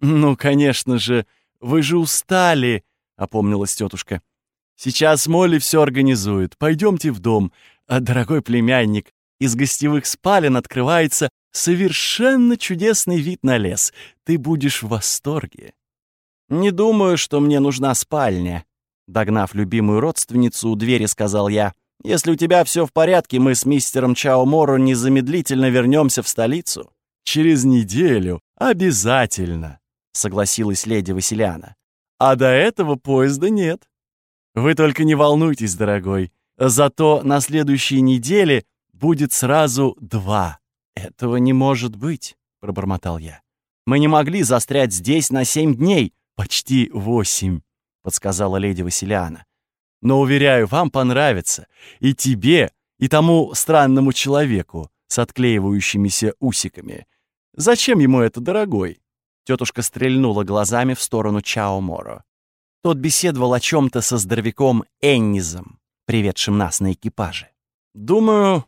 «Ну, конечно же, вы же устали», — опомнилась тетушка. «Сейчас Молли все организует. Пойдемте в дом. А, дорогой племянник, из гостевых спален открывается совершенно чудесный вид на лес. Ты будешь в восторге». «Не думаю, что мне нужна спальня», — догнав любимую родственницу у двери, сказал я. Если у тебя все в порядке, мы с мистером Чао Моро незамедлительно вернемся в столицу. Через неделю. Обязательно, согласилась леди Василиана. А до этого поезда нет. Вы только не волнуйтесь, дорогой. Зато на следующей неделе будет сразу два. Этого не может быть, пробормотал я. Мы не могли застрять здесь на семь дней, почти восемь, подсказала леди Василиана. Но, уверяю, вам понравится. И тебе, и тому странному человеку с отклеивающимися усиками. Зачем ему это, дорогой?» Тетушка стрельнула глазами в сторону Чао Моро. Тот беседовал о чем-то со здоровяком Эннизом, приведшим нас на экипаже. «Думаю,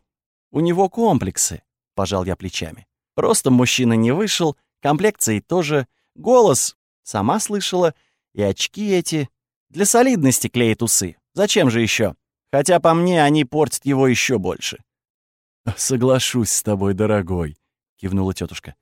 у него комплексы», — пожал я плечами. Просто мужчина не вышел, комплекцией тоже, голос, сама слышала, и очки эти. Для солидности клеит усы. Зачем же еще? Хотя по мне они портят его еще больше. «Соглашусь с тобой, дорогой», — кивнула тетушка.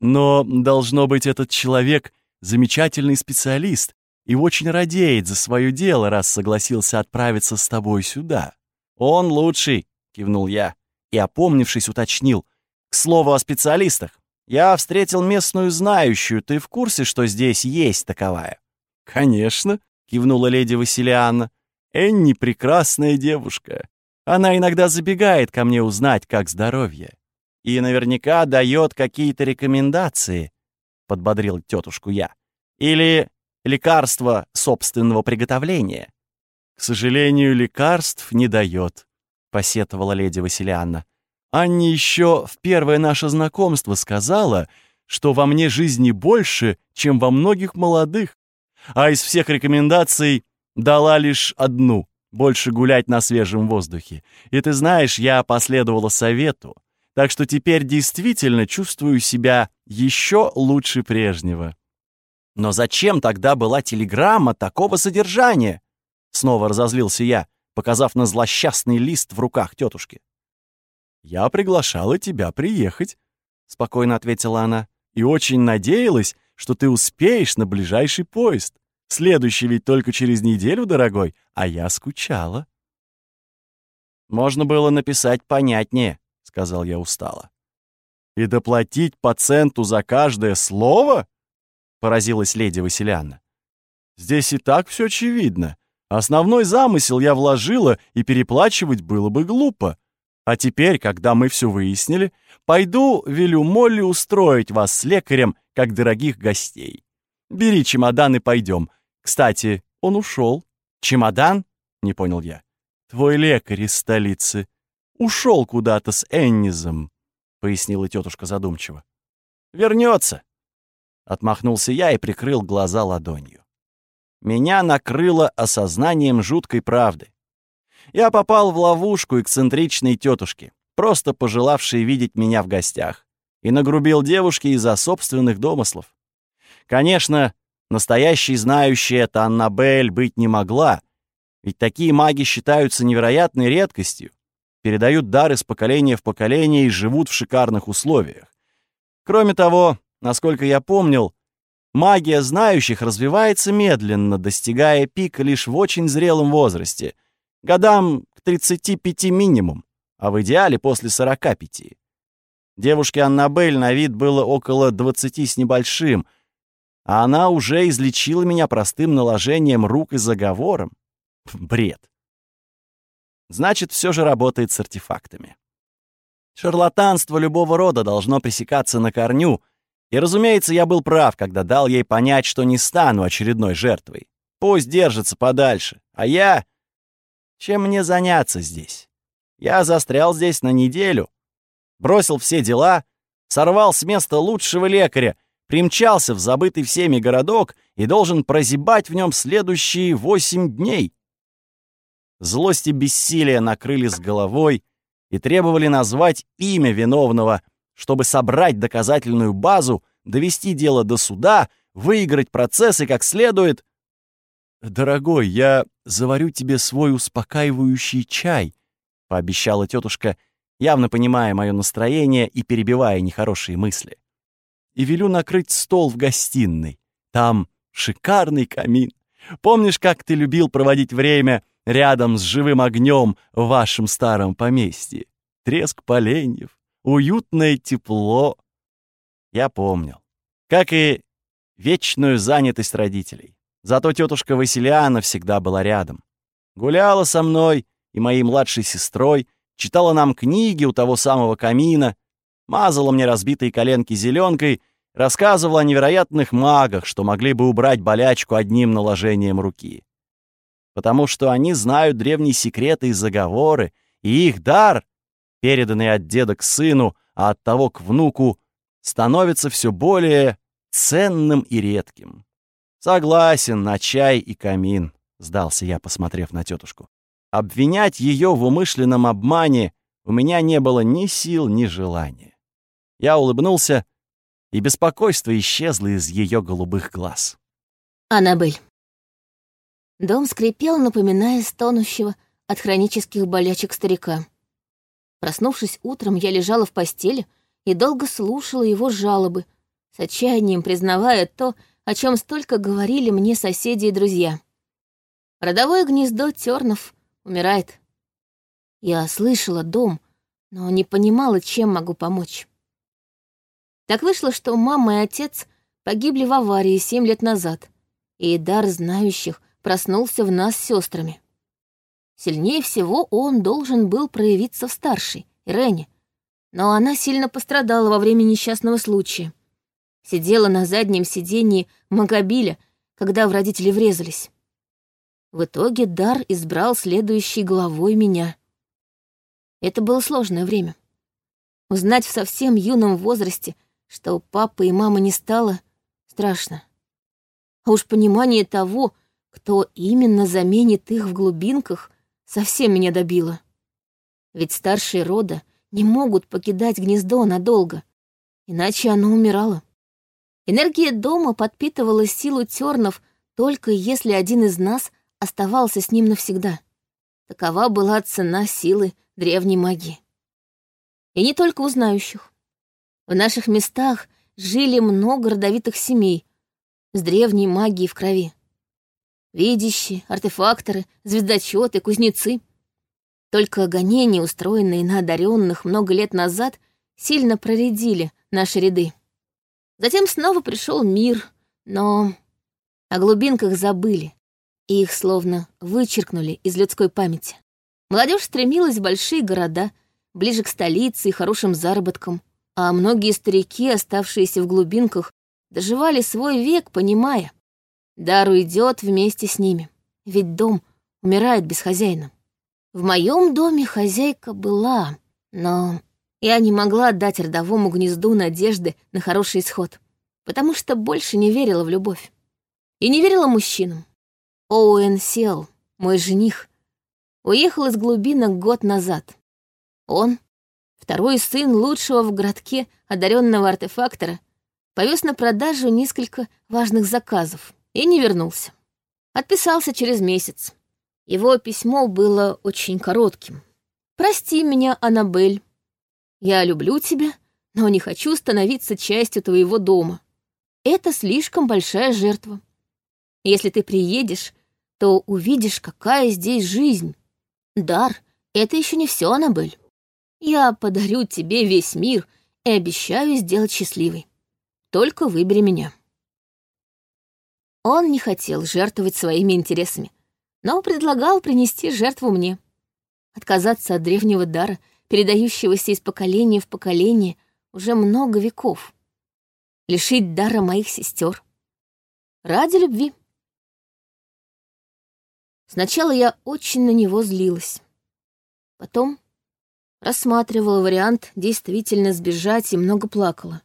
«Но, должно быть, этот человек — замечательный специалист и очень радеет за свое дело, раз согласился отправиться с тобой сюда». «Он лучший», — кивнул я и, опомнившись, уточнил. «К слову о специалистах. Я встретил местную знающую. Ты в курсе, что здесь есть таковая?» «Конечно», — кивнула леди Василианна. Энни прекрасная девушка. Она иногда забегает ко мне узнать, как здоровье. И наверняка дает какие-то рекомендации, — подбодрил тетушку я.
Или лекарство собственного приготовления?» «К сожалению, лекарств не дает», — посетовала леди Василианна. «Анне еще в первое наше знакомство сказала, что во мне жизни больше, чем во многих молодых, а из всех рекомендаций дала лишь одну — больше гулять на свежем воздухе. И ты знаешь, я последовала совету, так что теперь действительно чувствую себя еще лучше прежнего. Но зачем тогда была телеграмма такого содержания? Снова разозлился я, показав на злосчастный лист в руках тетушки. «Я приглашала тебя приехать», — спокойно ответила она, «и очень надеялась, что ты успеешь на ближайший поезд. Следующий ведь только через неделю, дорогой, а я скучала». «Можно было написать понятнее», — сказал я устало.
«И доплатить пациенту за каждое слово?» — поразилась леди Василианна. «Здесь и так все очевидно. Основной замысел я вложила, и переплачивать было бы глупо. А теперь, когда мы все выяснили, пойду велю Молли устроить вас с лекарем, как дорогих гостей. Бери чемодан и пойдем. Кстати, он ушел. Чемодан? Не понял я. Твой лекарь из столицы. Ушел куда-то с Эннизом, пояснила тетушка задумчиво. Вернется. Отмахнулся я и прикрыл глаза ладонью. Меня накрыло осознанием жуткой правды. Я попал в ловушку эксцентричной тетушки, просто пожелавшей видеть меня в гостях, и нагрубил девушке из-за собственных домыслов. Конечно, настоящей знающей это Аннабель быть не могла, ведь такие маги считаются невероятной редкостью, передают дар из поколения в поколение и живут в шикарных условиях. Кроме того, насколько я помнил, магия знающих развивается медленно, достигая пика лишь в очень зрелом возрасте, годам к 35 минимум, а в идеале после 45. Девушке Аннабель на вид было около 20 с небольшим, а она уже излечила меня простым наложением рук и заговором. Бред. Значит, все же работает с артефактами. Шарлатанство любого рода должно пресекаться на корню, и, разумеется, я был прав, когда дал ей понять, что не стану очередной жертвой. Пусть держится подальше, а я... Чем мне заняться здесь? Я застрял здесь на неделю, бросил все дела, сорвал с места лучшего лекаря, примчался в забытый всеми городок и должен прозябать в нем следующие восемь дней. Злость и бессилие накрыли с головой и требовали назвать имя виновного, чтобы собрать доказательную базу, довести дело до суда, выиграть процесс и как следует... «Дорогой, я заварю тебе свой успокаивающий чай», — пообещала тетушка, явно понимая мое настроение и перебивая нехорошие мысли. «И велю накрыть стол в гостиной. Там шикарный камин. Помнишь, как ты любил проводить время рядом с живым огнем в вашем старом поместье? Треск поленьев, уютное тепло. Я помнил. Как и вечную занятость родителей. Зато тетушка Василиана всегда была рядом. Гуляла со мной и моей младшей сестрой, читала нам книги у того самого камина, мазала мне разбитые коленки зеленкой, рассказывала о невероятных магах, что могли бы убрать болячку одним наложением руки. Потому что они знают древние секреты и заговоры, и их дар переданный от деда к сыну, а от того к внуку, становится все более ценным и редким. Согласен на чай и камин, сдался я, посмотрев на тетушку. Обвинять ее в умышленном обмане у меня не было ни сил, ни желания. Я улыбнулся, и беспокойство исчезло из ее голубых глаз.
Аннабель. Дом скрипел, напоминая стонущего от хронических болячек старика. Проснувшись утром, я лежала в постели и долго слушала его жалобы, с отчаянием признавая то, о чем столько говорили мне соседи и друзья. Родовое гнездо Тернов умирает. Я слышала дом, но не понимала, чем могу помочь. Так вышло, что мама и отец погибли в аварии семь лет назад, и дар знающих проснулся в нас с сестрами. Сильнее всего он должен был проявиться в старшей, Ирене, но она сильно пострадала во время несчастного случая. Сидела на заднем сиденье Магобиля, когда в родители врезались. В итоге Дар избрал следующей главой меня. Это было сложное время. Узнать в совсем юном возрасте, что папы и мама не стало, страшно. А уж понимание того, кто именно заменит их в глубинках, совсем меня добило. Ведь старшие рода не могут покидать гнездо надолго, иначе оно умирало. Энергия дома подпитывала силу тернов только если один из нас оставался с ним навсегда. Такова была цена силы древней магии. И не только у знающих. В наших местах жили много родовитых семей с древней магией в крови. Видящие, артефакторы, звездочеты, кузнецы. Только гонения, устроенные на одаренных много лет назад, сильно проредили наши ряды. Затем снова пришел мир, но о глубинках забыли, и их словно вычеркнули из людской памяти. Молодежь стремилась в большие города, ближе к столице и хорошим заработкам, а многие старики, оставшиеся в глубинках, доживали свой век, понимая, дар уйдет вместе с ними, ведь дом умирает без хозяина. В моем доме хозяйка была, но я не могла отдать родовому гнезду надежды на хороший исход, потому что больше не верила в любовь. И не верила мужчинам. Оуэн сел, мой жених, уехал из глубинок год назад. Он, второй сын лучшего в городке одаренного артефактора, повез на продажу несколько важных заказов и не вернулся. Отписался через месяц. Его письмо было очень коротким. «Прости меня, Аннабель. Я люблю тебя, но не хочу становиться частью твоего дома. Это слишком большая жертва. Если ты приедешь, то увидишь, какая здесь жизнь. Дар — это еще не все, Аннабель. Я подарю тебе весь мир и обещаю сделать счастливой. Только выбери меня». Он не хотел жертвовать своими интересами, но предлагал принести жертву мне. Отказаться от древнего дара, передающегося из поколения в поколение уже много веков. Лишить дара моих сестер. Ради любви. Сначала я очень на него злилась. Потом рассматривала вариант действительно сбежать и много плакала.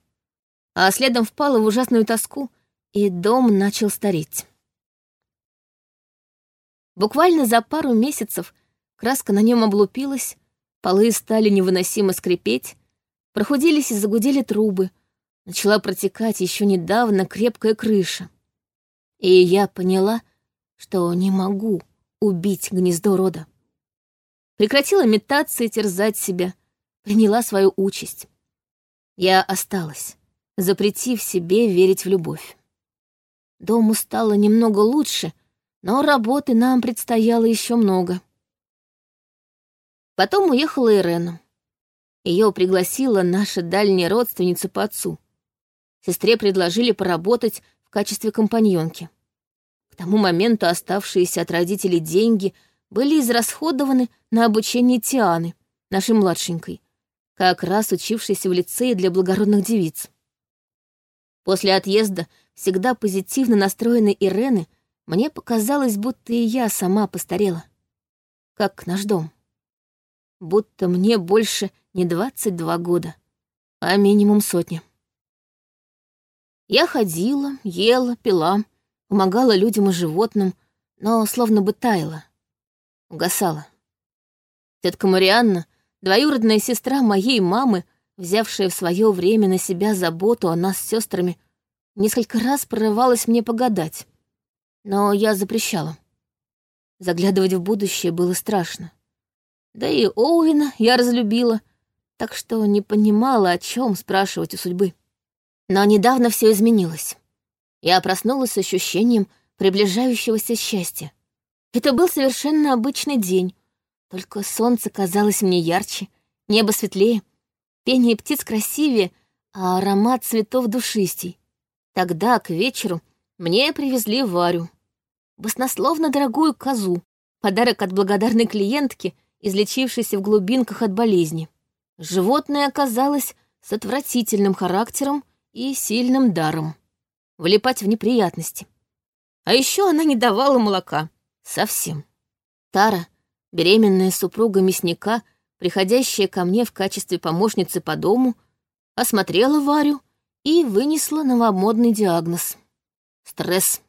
А следом впала в ужасную тоску, и дом начал стареть. Буквально за пару месяцев краска на нем облупилась, полы стали невыносимо скрипеть, прохудились и загудели трубы, начала протекать еще недавно крепкая крыша. И я поняла, что не могу убить гнездо рода. Прекратила метаться и терзать себя, приняла свою участь. Я осталась, запретив себе верить в любовь. Дому стало немного лучше, но работы нам предстояло еще много. Потом уехала Ирена. Ее пригласила наша дальняя родственница по отцу. Сестре предложили поработать в качестве компаньонки. К тому моменту оставшиеся от родителей деньги были израсходованы на обучение Тианы, нашей младшенькой, как раз учившейся в лицее для благородных девиц. После отъезда всегда позитивно настроенной Ирены мне показалось, будто и я сама постарела. Как наш дом. Будто мне больше не 22 года, а минимум сотня. Я ходила, ела, пила, помогала людям и животным, но словно бы таяла, угасала. Тетка Марианна, двоюродная сестра моей мамы, взявшая в свое время на себя заботу о нас с сестрами, несколько раз прорывалась мне погадать, но я запрещала. Заглядывать в будущее было страшно. Да и Оуэна я разлюбила, так что не понимала, о чем спрашивать у судьбы. Но недавно все изменилось. Я проснулась с ощущением приближающегося счастья. Это был совершенно обычный день, только солнце казалось мне ярче, небо светлее, пение птиц красивее, а аромат цветов душистей. Тогда, к вечеру, мне привезли Варю. Баснословно дорогую козу, подарок от благодарной клиентки, излечившейся в глубинках от болезни. Животное оказалось с отвратительным характером и сильным даром. Влипать в неприятности. А еще она не давала молока. Совсем. Тара, беременная супруга мясника, приходящая ко мне в качестве помощницы по дому, осмотрела Варю и вынесла новомодный диагноз. Стресс.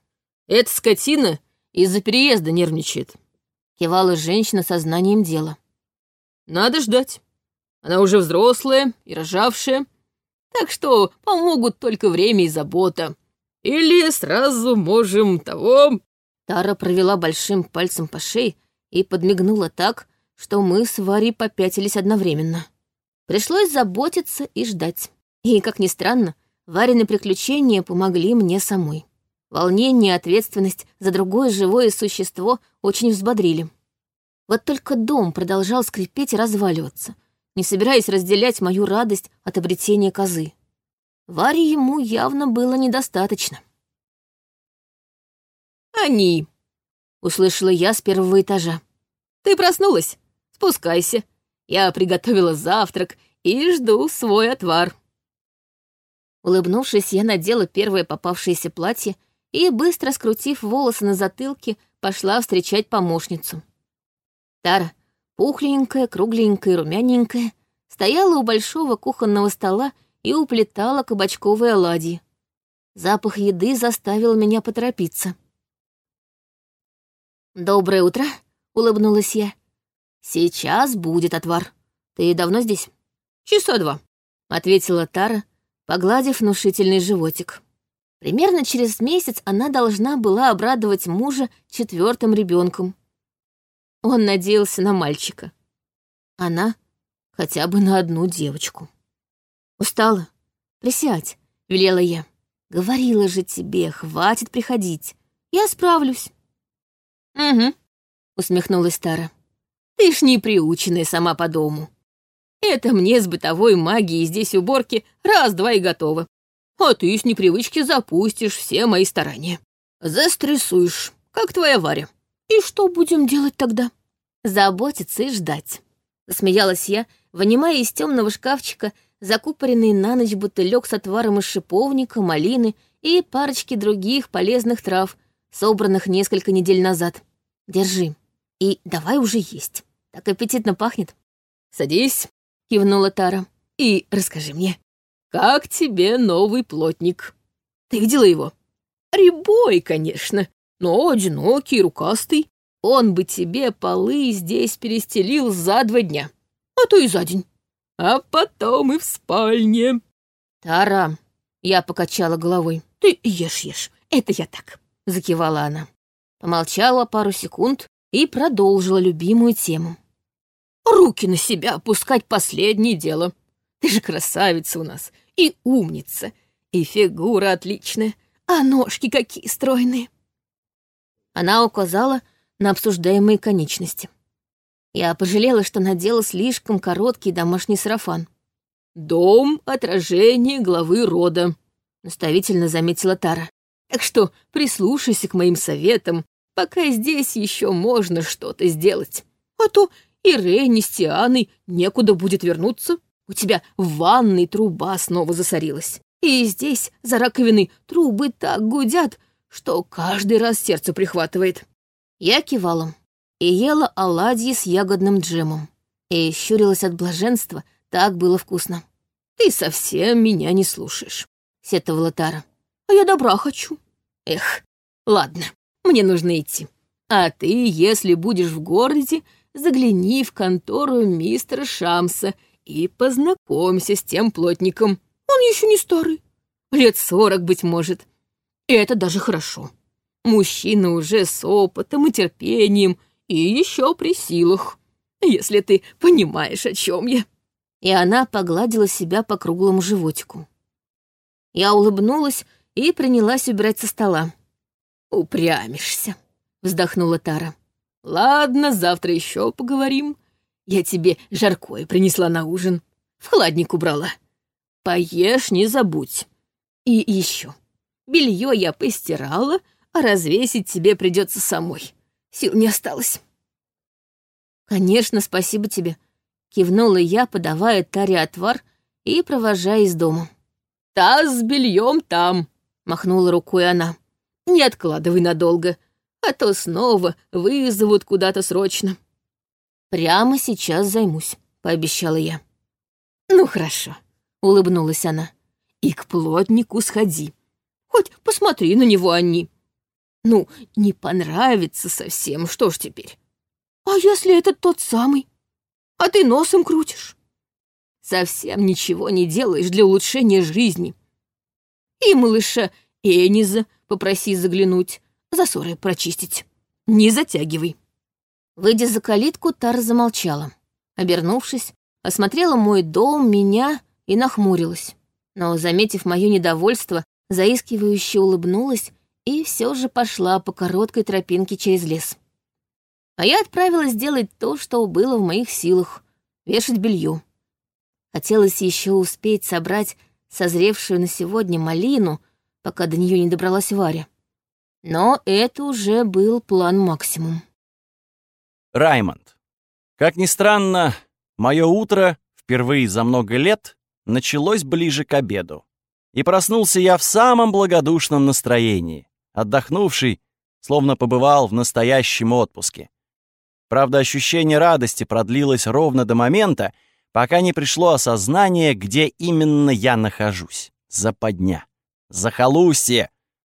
«Эта скотина из-за переезда нервничает», —
кивала женщина со знанием дела.
«Надо ждать. Она уже взрослая и рожавшая, так что помогут только время и забота. Или сразу можем того...»
Тара провела большим пальцем по шее и подмигнула так, что мы с Варей попятились одновременно. Пришлось заботиться и ждать. И, как ни странно, Варины приключения помогли мне самой. Волнение и ответственность за другое живое существо очень взбодрили. Вот только дом продолжал скрипеть и разваливаться, не собираясь разделять мою радость от обретения козы. Варе ему явно было недостаточно.
«Они!» — услышала я с первого этажа. «Ты проснулась? Спускайся. Я приготовила завтрак и жду свой отвар».
Улыбнувшись, я надела первое попавшееся платье и, быстро скрутив волосы на затылке, пошла встречать помощницу. Тара, пухленькая, кругленькая, румяненькая, стояла у большого кухонного стола и уплетала кабачковые оладьи. Запах еды заставил меня поторопиться. «Доброе утро», — улыбнулась я. «Сейчас будет отвар. Ты давно здесь?»
«Часа два», —
ответила Тара, погладив внушительный животик. Примерно через месяц она должна была обрадовать мужа четвертым ребенком. Он надеялся на мальчика. Она хотя бы на одну девочку. «Устала? Присядь», — велела я. «Говорила же тебе, хватит приходить. Я справлюсь».
«Угу», —
усмехнулась Тара.
«Ты ж не приученная сама по дому. Это мне с бытовой магией здесь уборки раз-два и готово. А ты с непривычки запустишь все мои старания. Застрессуешь, как твоя Варя.
И что будем делать тогда? Заботиться и ждать. Засмеялась я, вынимая из темного шкафчика закупоренный на ночь бутылек с отваром из шиповника, малины и парочки других полезных трав, собранных несколько недель назад. Держи. И давай уже есть. Так аппетитно пахнет.
Садись,
кивнула Тара.
И расскажи мне, как тебе новый плотник? Ты видела его? Рябой, конечно, но одинокий, рукастый. Он бы тебе полы здесь перестелил за два дня, а то и за день а потом и в спальне».
«Тара», — я покачала головой.
«Ты ешь, ешь, это я так», — закивала она.
Помолчала пару секунд и продолжила любимую тему.
«Руки на себя опускать — последнее дело. Ты же красавица у нас, и умница, и фигура отличная, а ножки какие стройные».
Она указала на обсуждаемые конечности. Я пожалела, что надела слишком короткий домашний сарафан.
«Дом — отражение главы рода», — наставительно заметила Тара. «Так что прислушайся к моим советам, пока здесь еще можно что-то сделать. А то Ирене с Тианой некуда будет вернуться. У тебя в ванной труба снова засорилась. И здесь за раковиной трубы так гудят, что каждый раз сердце прихватывает».
Я кивала и ела оладьи с ягодным джемом. И щурилась от блаженства, так было вкусно.
«Ты совсем меня не слушаешь», —
сетовала Тара.
«А я добра хочу». «Эх, ладно, мне нужно идти. А ты, если будешь в городе, загляни в контору мистера Шамса и познакомься с тем плотником. Он еще не старый, лет сорок, быть может. Это даже хорошо. Мужчина уже с опытом и терпением, и еще при силах, если ты понимаешь, о чем я».
И она погладила себя по круглому животику. Я улыбнулась и принялась убирать со стола.
«Упрямишься», — вздохнула Тара. «Ладно, завтра еще поговорим. Я тебе жаркое принесла на ужин. В холодник убрала. Поешь, не забудь. И еще. Белье я постирала, а развесить тебе придется самой. Сил не осталось.
«Конечно, спасибо тебе», — кивнула я, подавая Таре отвар и провожая из дома.
Таз с бельем там, махнула рукой она. Не откладывай надолго, а то снова вызовут куда-то срочно.
Прямо сейчас займусь, пообещала я.
Ну хорошо, улыбнулась она. И к плотнику сходи. Хоть посмотри на него они. Ну, не понравится совсем, что ж теперь? А если это тот самый? А ты носом крутишь? Совсем ничего не делаешь для улучшения жизни. И малыша Эниза попроси заглянуть, засоры прочистить. Не затягивай.
Выйдя за калитку, Тара замолчала. Обернувшись, осмотрела мой дом, меня и нахмурилась. Но, заметив мое недовольство, заискивающе улыбнулась и все же пошла по короткой тропинке через лес. А я отправилась делать то, что было в моих силах — вешать белье. Хотелось еще успеть собрать созревшую на сегодня малину, пока до нее не добралась Варя. Но это уже был план максимум.
Раймонд. Как ни странно, мое утро впервые за много лет началось ближе к обеду. И проснулся я в самом благодушном настроении отдохнувший, словно побывал в настоящем отпуске. Правда, ощущение радости продлилось ровно до момента, пока не пришло осознание, где именно я нахожусь. Западня. Захолустье.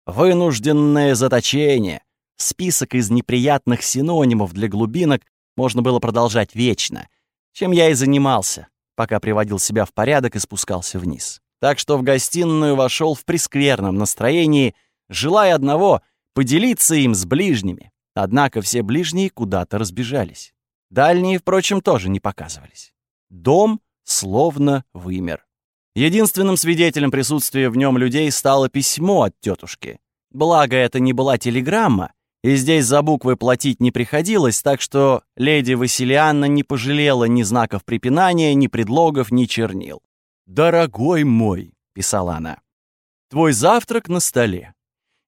Вынужденное заточение. Список из неприятных синонимов для глубинок можно было продолжать вечно, чем я и занимался, пока приводил себя в порядок и спускался вниз. Так что в гостиную вошел в прескверном настроении — желая одного — поделиться им с ближними. Однако все ближние куда-то разбежались. Дальние, впрочем, тоже не показывались. Дом словно вымер. Единственным свидетелем присутствия в нем людей стало письмо от тетушки. Благо, это не была телеграмма, и здесь за буквы платить не приходилось, так что леди Василианна не пожалела ни знаков препинания, ни предлогов, ни чернил. «Дорогой мой», — писала она, — «твой завтрак на столе.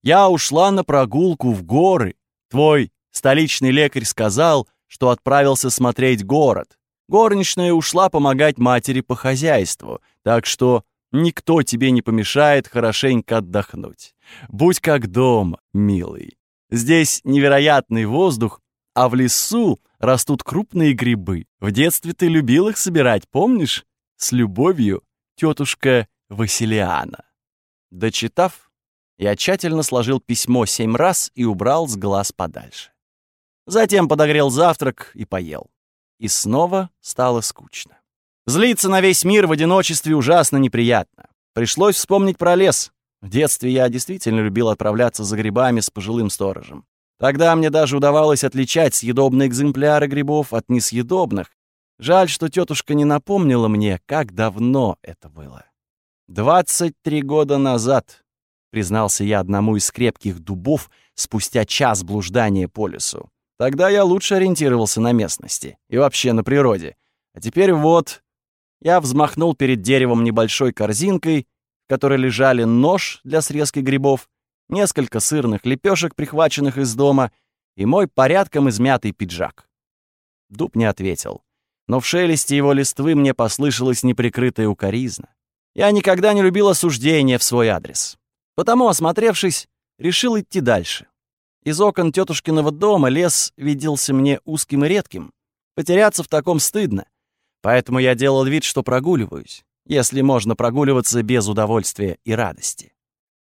Я ушла на прогулку в горы. Твой столичный лекарь сказал, что отправился смотреть город. Горничная ушла помогать матери по хозяйству, так что никто тебе не помешает хорошенько отдохнуть. Будь как дома, милый. Здесь невероятный воздух, а в лесу растут крупные грибы. В детстве ты любил их собирать, помнишь? С любовью, тетушка Василиана. Дочитав, я тщательно сложил письмо семь раз и убрал с глаз подальше. Затем подогрел завтрак и поел. И снова стало скучно. Злиться на весь мир в одиночестве ужасно неприятно. Пришлось вспомнить про лес. В детстве я действительно любил отправляться за грибами с пожилым сторожем. Тогда мне даже удавалось отличать съедобные экземпляры грибов от несъедобных. Жаль, что тетушка не напомнила мне, как давно это было. 23 года назад признался я одному из крепких дубов спустя час блуждания по лесу. Тогда я лучше ориентировался на местности и вообще на природе. А теперь вот... Я взмахнул перед деревом небольшой корзинкой, в которой лежали нож для срезки грибов, несколько сырных лепешек, прихваченных из дома, и мой порядком измятый пиджак. Дуб не ответил, но в шелесте его листвы мне послышалась неприкрытая укоризна. Я никогда не любил осуждения в свой адрес. Потому, осмотревшись, решил идти дальше. Из окон тетушкиного дома лес виделся мне узким и редким. Потеряться в таком стыдно. Поэтому я делал вид, что прогуливаюсь, если можно прогуливаться без удовольствия и радости.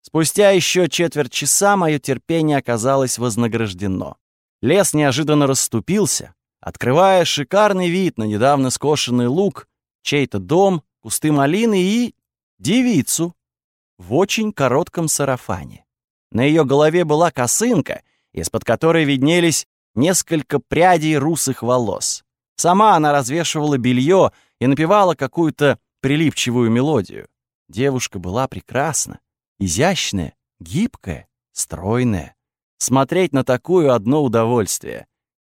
Спустя еще четверть часа мое терпение оказалось вознаграждено. Лес неожиданно расступился, открывая шикарный вид на недавно скошенный луг, чей-то дом, кусты малины и девицу, в очень коротком сарафане. На ее голове была косынка, из-под которой виднелись несколько прядей русых волос. Сама она развешивала белье и напевала какую-то прилипчивую мелодию. Девушка была прекрасна, изящная, гибкая, стройная. Смотреть на такую одно удовольствие.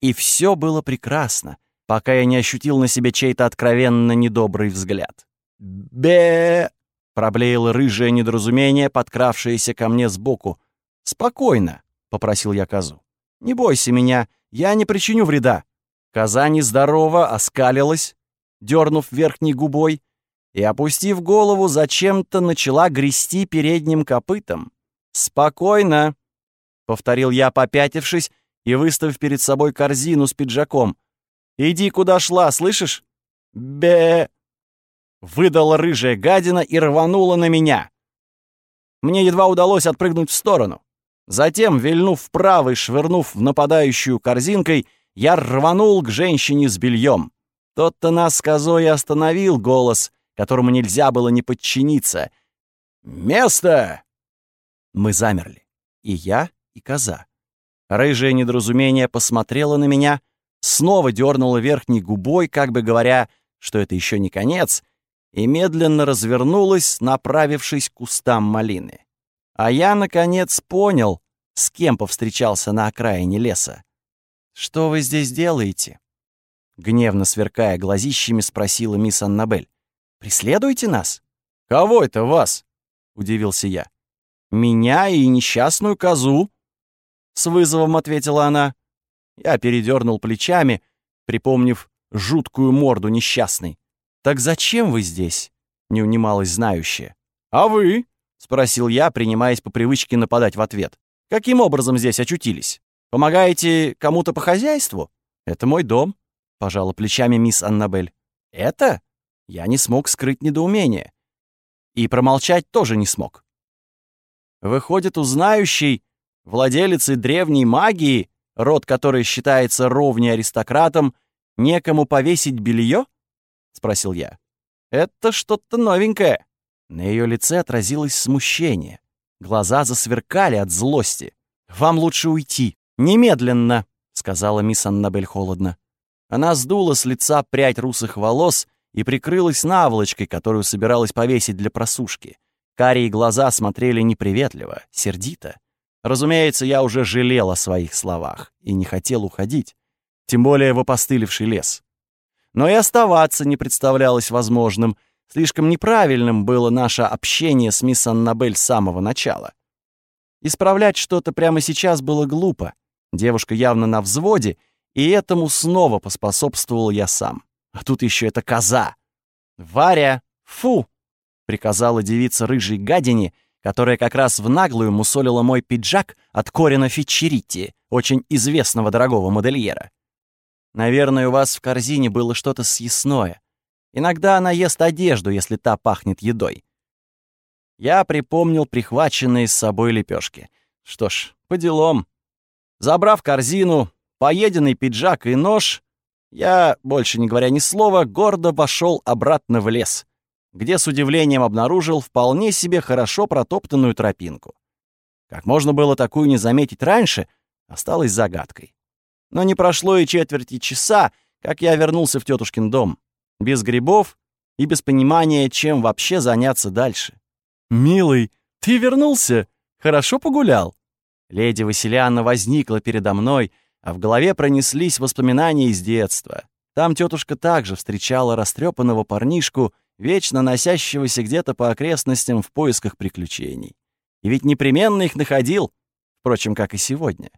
И все было прекрасно, пока я не ощутил на себе чей-то откровенно недобрый взгляд. «Бе!» Проблеяло рыжее недоразумение, подкравшееся ко мне сбоку. «Спокойно», — попросил я козу. «Не бойся меня, я не причиню вреда». Коза нездорово оскалилась, дернув верхней губой, и, опустив голову, зачем-то начала грести передним копытом. «Спокойно», — повторил я, попятившись и выставив перед собой корзину с пиджаком. «Иди, куда шла, слышишь?» «Бе...» Выдала рыжая гадина и рванула на меня. Мне едва удалось отпрыгнуть в сторону. Затем, вильнув вправо и швырнув в нападающую корзинкой, я рванул к женщине с бельем. Тот-то нас с козой остановил голос, которому нельзя было не подчиниться. «Место!» Мы замерли. И я, и коза. Рыжее недоразумение посмотрела на меня, снова дернула верхней губой, как бы говоря, что это еще не конец, и медленно развернулась, направившись к кустам малины. А я, наконец, понял, с кем повстречался на окраине леса. «Что вы здесь делаете?» Гневно сверкая глазищами, спросила мисс Аннабель. «Преследуете нас?» «Кого это вас?» — удивился я. «Меня и несчастную козу», — с вызовом ответила она. Я передернул плечами, припомнив жуткую морду несчастной. «Так зачем вы здесь?» — не унималась знающая. «А вы?» — спросил я, принимаясь по привычке нападать в ответ. «Каким образом здесь очутились? Помогаете кому-то по хозяйству? Это мой дом», — пожала плечами мисс Аннабель. «Это?» Я не смог скрыть недоумение. И промолчать тоже не смог. Выходит, у знающей, владелицы древней магии, род которой считается ровней аристократом, некому повесить белье? спросил я. Это что-то новенькое. На ее лице отразилось смущение. Глаза засверкали от злости. «Вам лучше уйти. Немедленно!» — сказала мисс Аннабель холодно. Она сдула с лица прядь русых волос и прикрылась наволочкой, которую собиралась повесить для просушки. Карие глаза смотрели неприветливо, сердито. Разумеется, я уже жалел о своих словах и не хотел уходить, тем более в опостылевший лес. Но и оставаться не представлялось возможным, слишком неправильным было наше общение с мисс Аннабель с самого начала. Исправлять что-то прямо сейчас было глупо. Девушка явно на взводе, и этому снова поспособствовал я сам. А тут еще эта коза. «Варя, фу!» приказала девица рыжей гадине, которая как раз в наглую мусолила мой пиджак от Корина Фичерити, очень известного дорогого модельера. Наверное, у вас в корзине было что-то съестное. Иногда она ест одежду, если та пахнет едой. Я припомнил прихваченные с собой лепешки. Что ж, по делам. Забрав корзину, поеденный пиджак и нож, я, больше не говоря ни слова, гордо вошел обратно в лес — где с удивлением обнаружил вполне себе хорошо протоптанную тропинку. Как можно было такую не заметить раньше, осталось загадкой. Но не прошло и четверти часа, как я вернулся в тетушкин дом. Без грибов и без понимания, чем вообще заняться дальше. «Милый, ты вернулся? Хорошо погулял?» Леди Василиана возникла передо мной, а в голове пронеслись воспоминания из детства. Там тетушка также встречала растрепанного парнишку вечно носящегося где-то по окрестностям в поисках приключений. И ведь непременно их находил, впрочем, как и сегодня.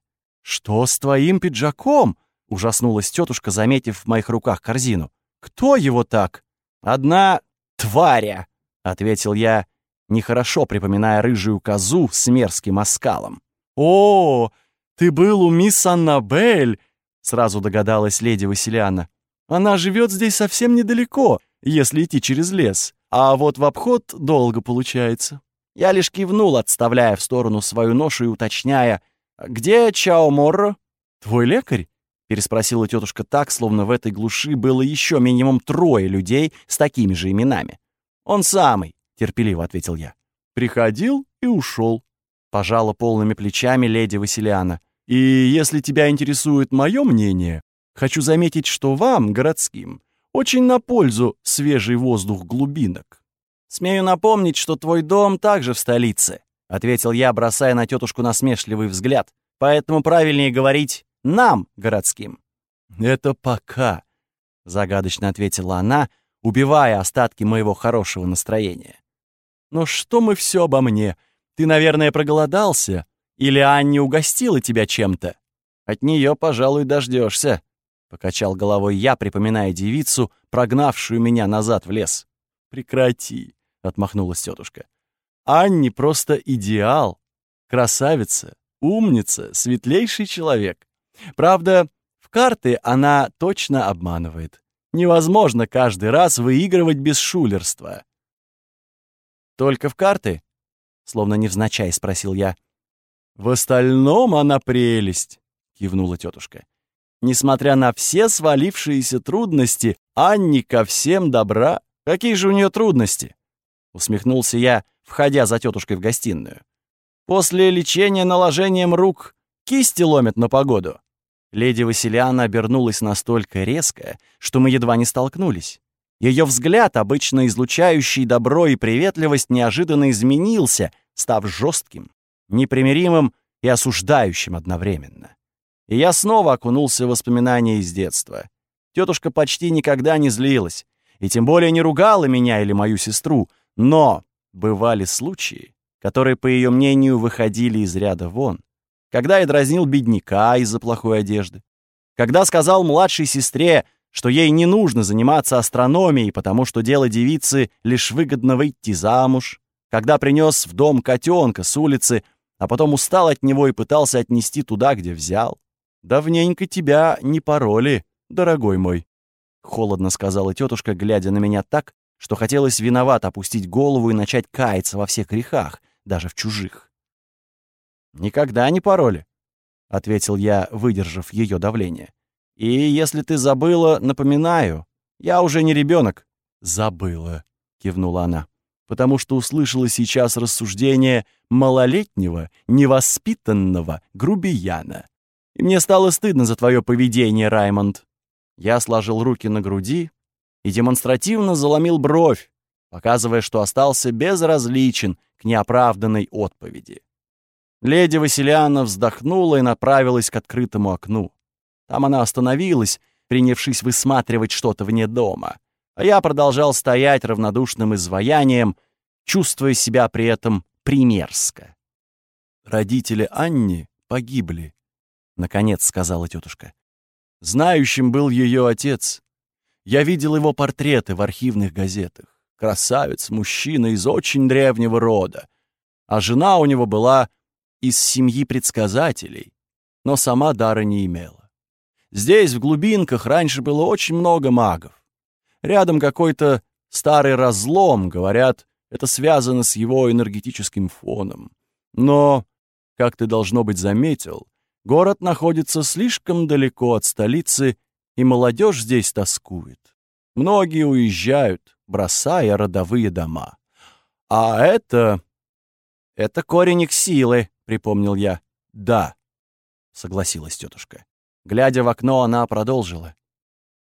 «Что с твоим пиджаком?» — ужаснулась тетушка, заметив в моих руках корзину. «Кто его так?» «Одна тваря», — ответил я, нехорошо припоминая рыжую козу с мерзким оскалом. «О, ты был у мисс Аннабель!» — сразу догадалась леди Василиана. «Она живет здесь совсем недалеко если идти через лес, а вот в обход долго получается. Я лишь кивнул, отставляя в сторону свою ношу и уточняя, «Где Чао Морро?» «Твой лекарь?» — переспросила тетушка так, словно в этой глуши было еще минимум трое людей с такими же именами. «Он самый», — терпеливо ответил я. «Приходил и ушел», — пожала полными плечами леди Василиана. «И если тебя интересует мое мнение, хочу заметить, что вам, городским, очень на пользу свежий воздух глубинок. «Смею напомнить, что твой дом также в столице», — ответил я, бросая на тетушку насмешливый взгляд. «Поэтому правильнее говорить «нам, городским». «Это пока», — загадочно ответила она, убивая остатки моего хорошего настроения. «Но что мы все обо мне? Ты, наверное, проголодался? Или Анне угостила тебя чем-то? От нее, пожалуй, дождешься. Покачал головой я, припоминая девицу, прогнавшую меня назад в лес. прекрати, отмахнулась тетушка. Анни просто идеал. Красавица, умница, светлейший человек. Правда, в карты она точно обманывает. Невозможно каждый раз выигрывать без шулерства. «Только в карты?» — словно невзначай спросил я. «В остальном она прелесть», — кивнула тетушка. «Несмотря на все свалившиеся трудности, Анни ко всем добра. Какие же у нее трудности?» Усмехнулся я, входя за тетушкой в гостиную. «После лечения наложением рук кисти ломят на погоду». Леди Василиана обернулась настолько резко, что мы едва не столкнулись. Ее взгляд, обычно излучающий добро и приветливость, неожиданно изменился, став жестким, непримиримым и осуждающим одновременно. И я снова окунулся в воспоминания из детства. Тетушка почти никогда не злилась, и тем более не ругала меня или мою сестру, но бывали случаи, которые, по ее мнению, выходили из ряда вон когда я дразнил бедняка из-за плохой одежды, когда сказал младшей сестре, что ей не нужно заниматься астрономией, потому что дело девицы лишь выгодно выйти замуж, когда принес в дом котенка с улицы, а потом устал от него и пытался отнести туда, где взял. «Давненько тебя не пороли, дорогой мой», — холодно сказала тетушка, глядя на меня так, что хотелось виноват опустить голову и начать каяться во всех грехах, даже в чужих. «Никогда не пароли», — ответил я, выдержав ее давление. «И если ты забыла, напоминаю, я уже не ребенок». «Забыла», — кивнула она, «потому что услышала сейчас рассуждение малолетнего, невоспитанного грубияна. И мне стало стыдно за твое поведение, Раймонд». Я сложил руки на груди и демонстративно заломил бровь, показывая, что остался безразличен к неоправданной отповеди. Леди Василиана вздохнула и направилась к открытому окну. Там она остановилась, принявшись высматривать что-то вне дома. А я продолжал стоять равнодушным изваянием, чувствуя себя при этом примерзко. «Родители Анни погибли», — наконец сказала тетушка. «Знающим был ее отец. Я видел его портреты в архивных газетах. Красавец, мужчина из очень древнего рода. А жена у него была из семьи предсказателей, но сама дара не имела. Здесь, в глубинках, раньше было очень много магов. Рядом какой-то старый разлом, говорят, это связано с его энергетическим фоном. Но, как ты, должно быть, заметил, город находится слишком далеко от столицы, и молодежь здесь тоскует. Многие уезжают, бросая родовые дома. А это... это корень их силы, — припомнил я. «Да», — согласилась тетушка. Глядя в окно, она продолжила.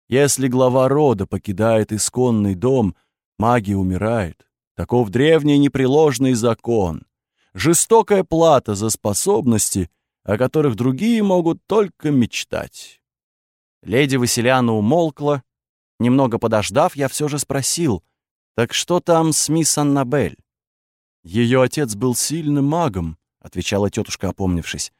«Если глава рода покидает исконный дом, магия умирает. Таков древний непреложный закон. Жестокая плата за способности, о которых другие могут только мечтать». Леди Василиана умолкла. Немного подождав, я все же спросил, «Так что там с мисс Аннабель?» Ее отец был сильным магом, — отвечала тетушка, опомнившись.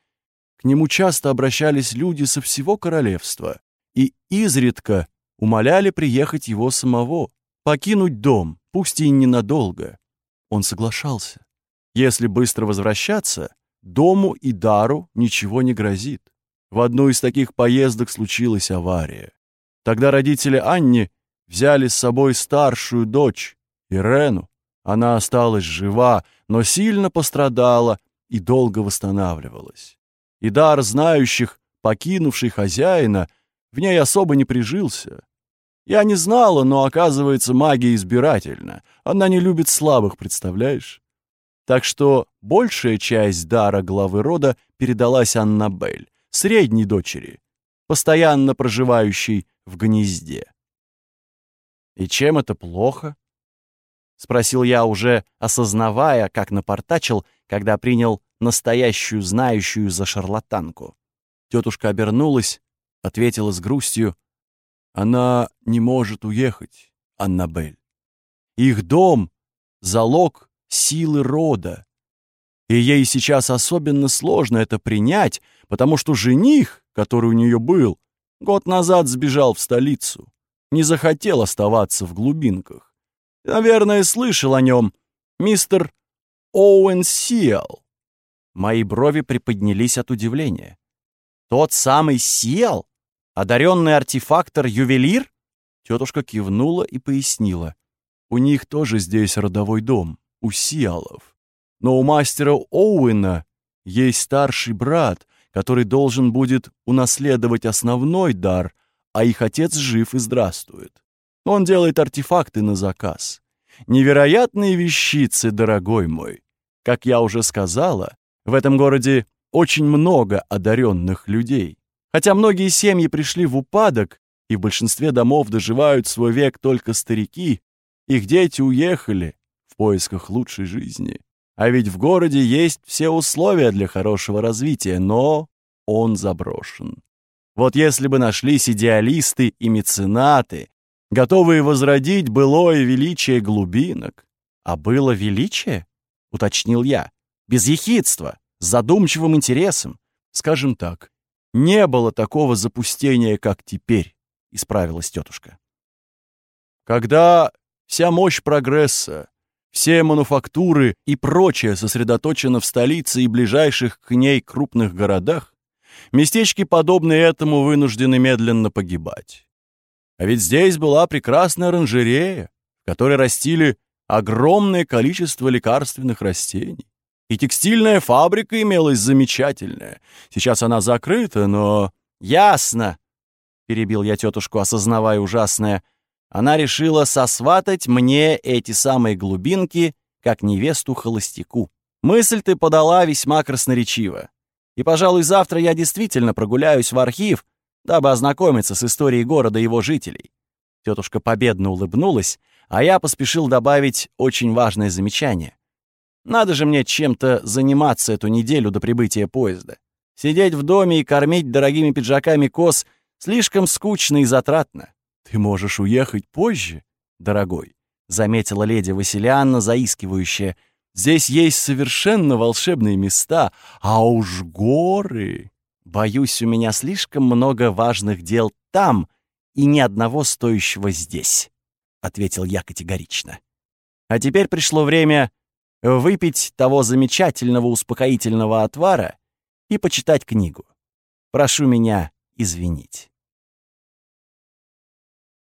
К нему часто обращались люди со всего королевства и изредка умоляли приехать его самого, покинуть дом, пусть и ненадолго. Он соглашался. Если быстро возвращаться, дому и дару ничего не грозит. В одну из таких поездок случилась авария. Тогда родители Анни взяли с собой старшую дочь, Ирену. Она осталась жива, но сильно пострадала и долго восстанавливалась. И дар знающих, покинувший хозяина, в ней особо не прижился. Я не знала, но, оказывается, магия избирательна. Она не любит слабых, представляешь? Так что большая часть дара главы рода передалась Аннабель, средней дочери, постоянно проживающей в гнезде. «И чем это плохо?» — спросил я, уже осознавая, как напортачил когда принял настоящую знающую за шарлатанку. Тетушка обернулась, ответила с грустью. Она не может уехать, Аннабель. Их дом — залог силы рода. И ей сейчас особенно сложно это принять, потому что жених, который у нее был, год назад сбежал в столицу, не захотел оставаться в глубинках. наверное, слышал о нем. Мистер Оуэн Сиэл». Мои брови приподнялись от удивления. «Тот самый Сиэл? Одаренный артефактор-ювелир?» Тетушка кивнула и пояснила. «У них тоже здесь родовой дом, у Сиалов. Но у мастера Оуэна есть старший брат, который должен будет унаследовать основной дар, а их отец жив и здравствует. Он делает артефакты на заказ. Невероятные вещицы, дорогой мой. Как я уже сказала, в этом городе очень много одаренных людей. Хотя многие семьи пришли в упадок, и в большинстве домов доживают свой век только старики, их дети уехали в поисках лучшей жизни. А ведь в городе есть все условия для хорошего развития, но он заброшен. Вот если бы нашлись идеалисты и меценаты, готовые возродить былое величие глубинок. А было величие? — уточнил я. Без ехидства, с задумчивым интересом. Скажем так, не было такого запустения, как теперь, — исправилась тетушка. Когда вся мощь прогресса, все мануфактуры и прочее сосредоточено в столице и ближайших к ней крупных городах, местечки, подобные этому, вынуждены медленно погибать. А ведь здесь была прекрасная оранжерея, в которой растили огромное количество лекарственных растений. И текстильная фабрика имелась замечательная. Сейчас она закрыта, но... Ясно, — перебил я тетушку, осознавая ужасное, она решила сосватать мне эти самые глубинки, как невесту холостяку. Мысль ты подала весьма красноречиво. И, пожалуй, завтра я действительно прогуляюсь в архив, дабы ознакомиться с историей города и его жителей. Тетушка победно улыбнулась, а я поспешил добавить очень важное замечание. Надо же мне чем-то заниматься эту неделю до прибытия поезда. Сидеть в доме и кормить дорогими пиджаками коз слишком скучно и затратно. «Ты можешь уехать позже, дорогой», — заметила леди Василианна, заискивающая. «Здесь есть совершенно волшебные места, а уж горы...» «Боюсь, у меня слишком много важных дел там и ни одного стоящего здесь», — ответил я категорично. «А теперь пришло время выпить того замечательного успокоительного отвара и почитать книгу. Прошу меня извинить».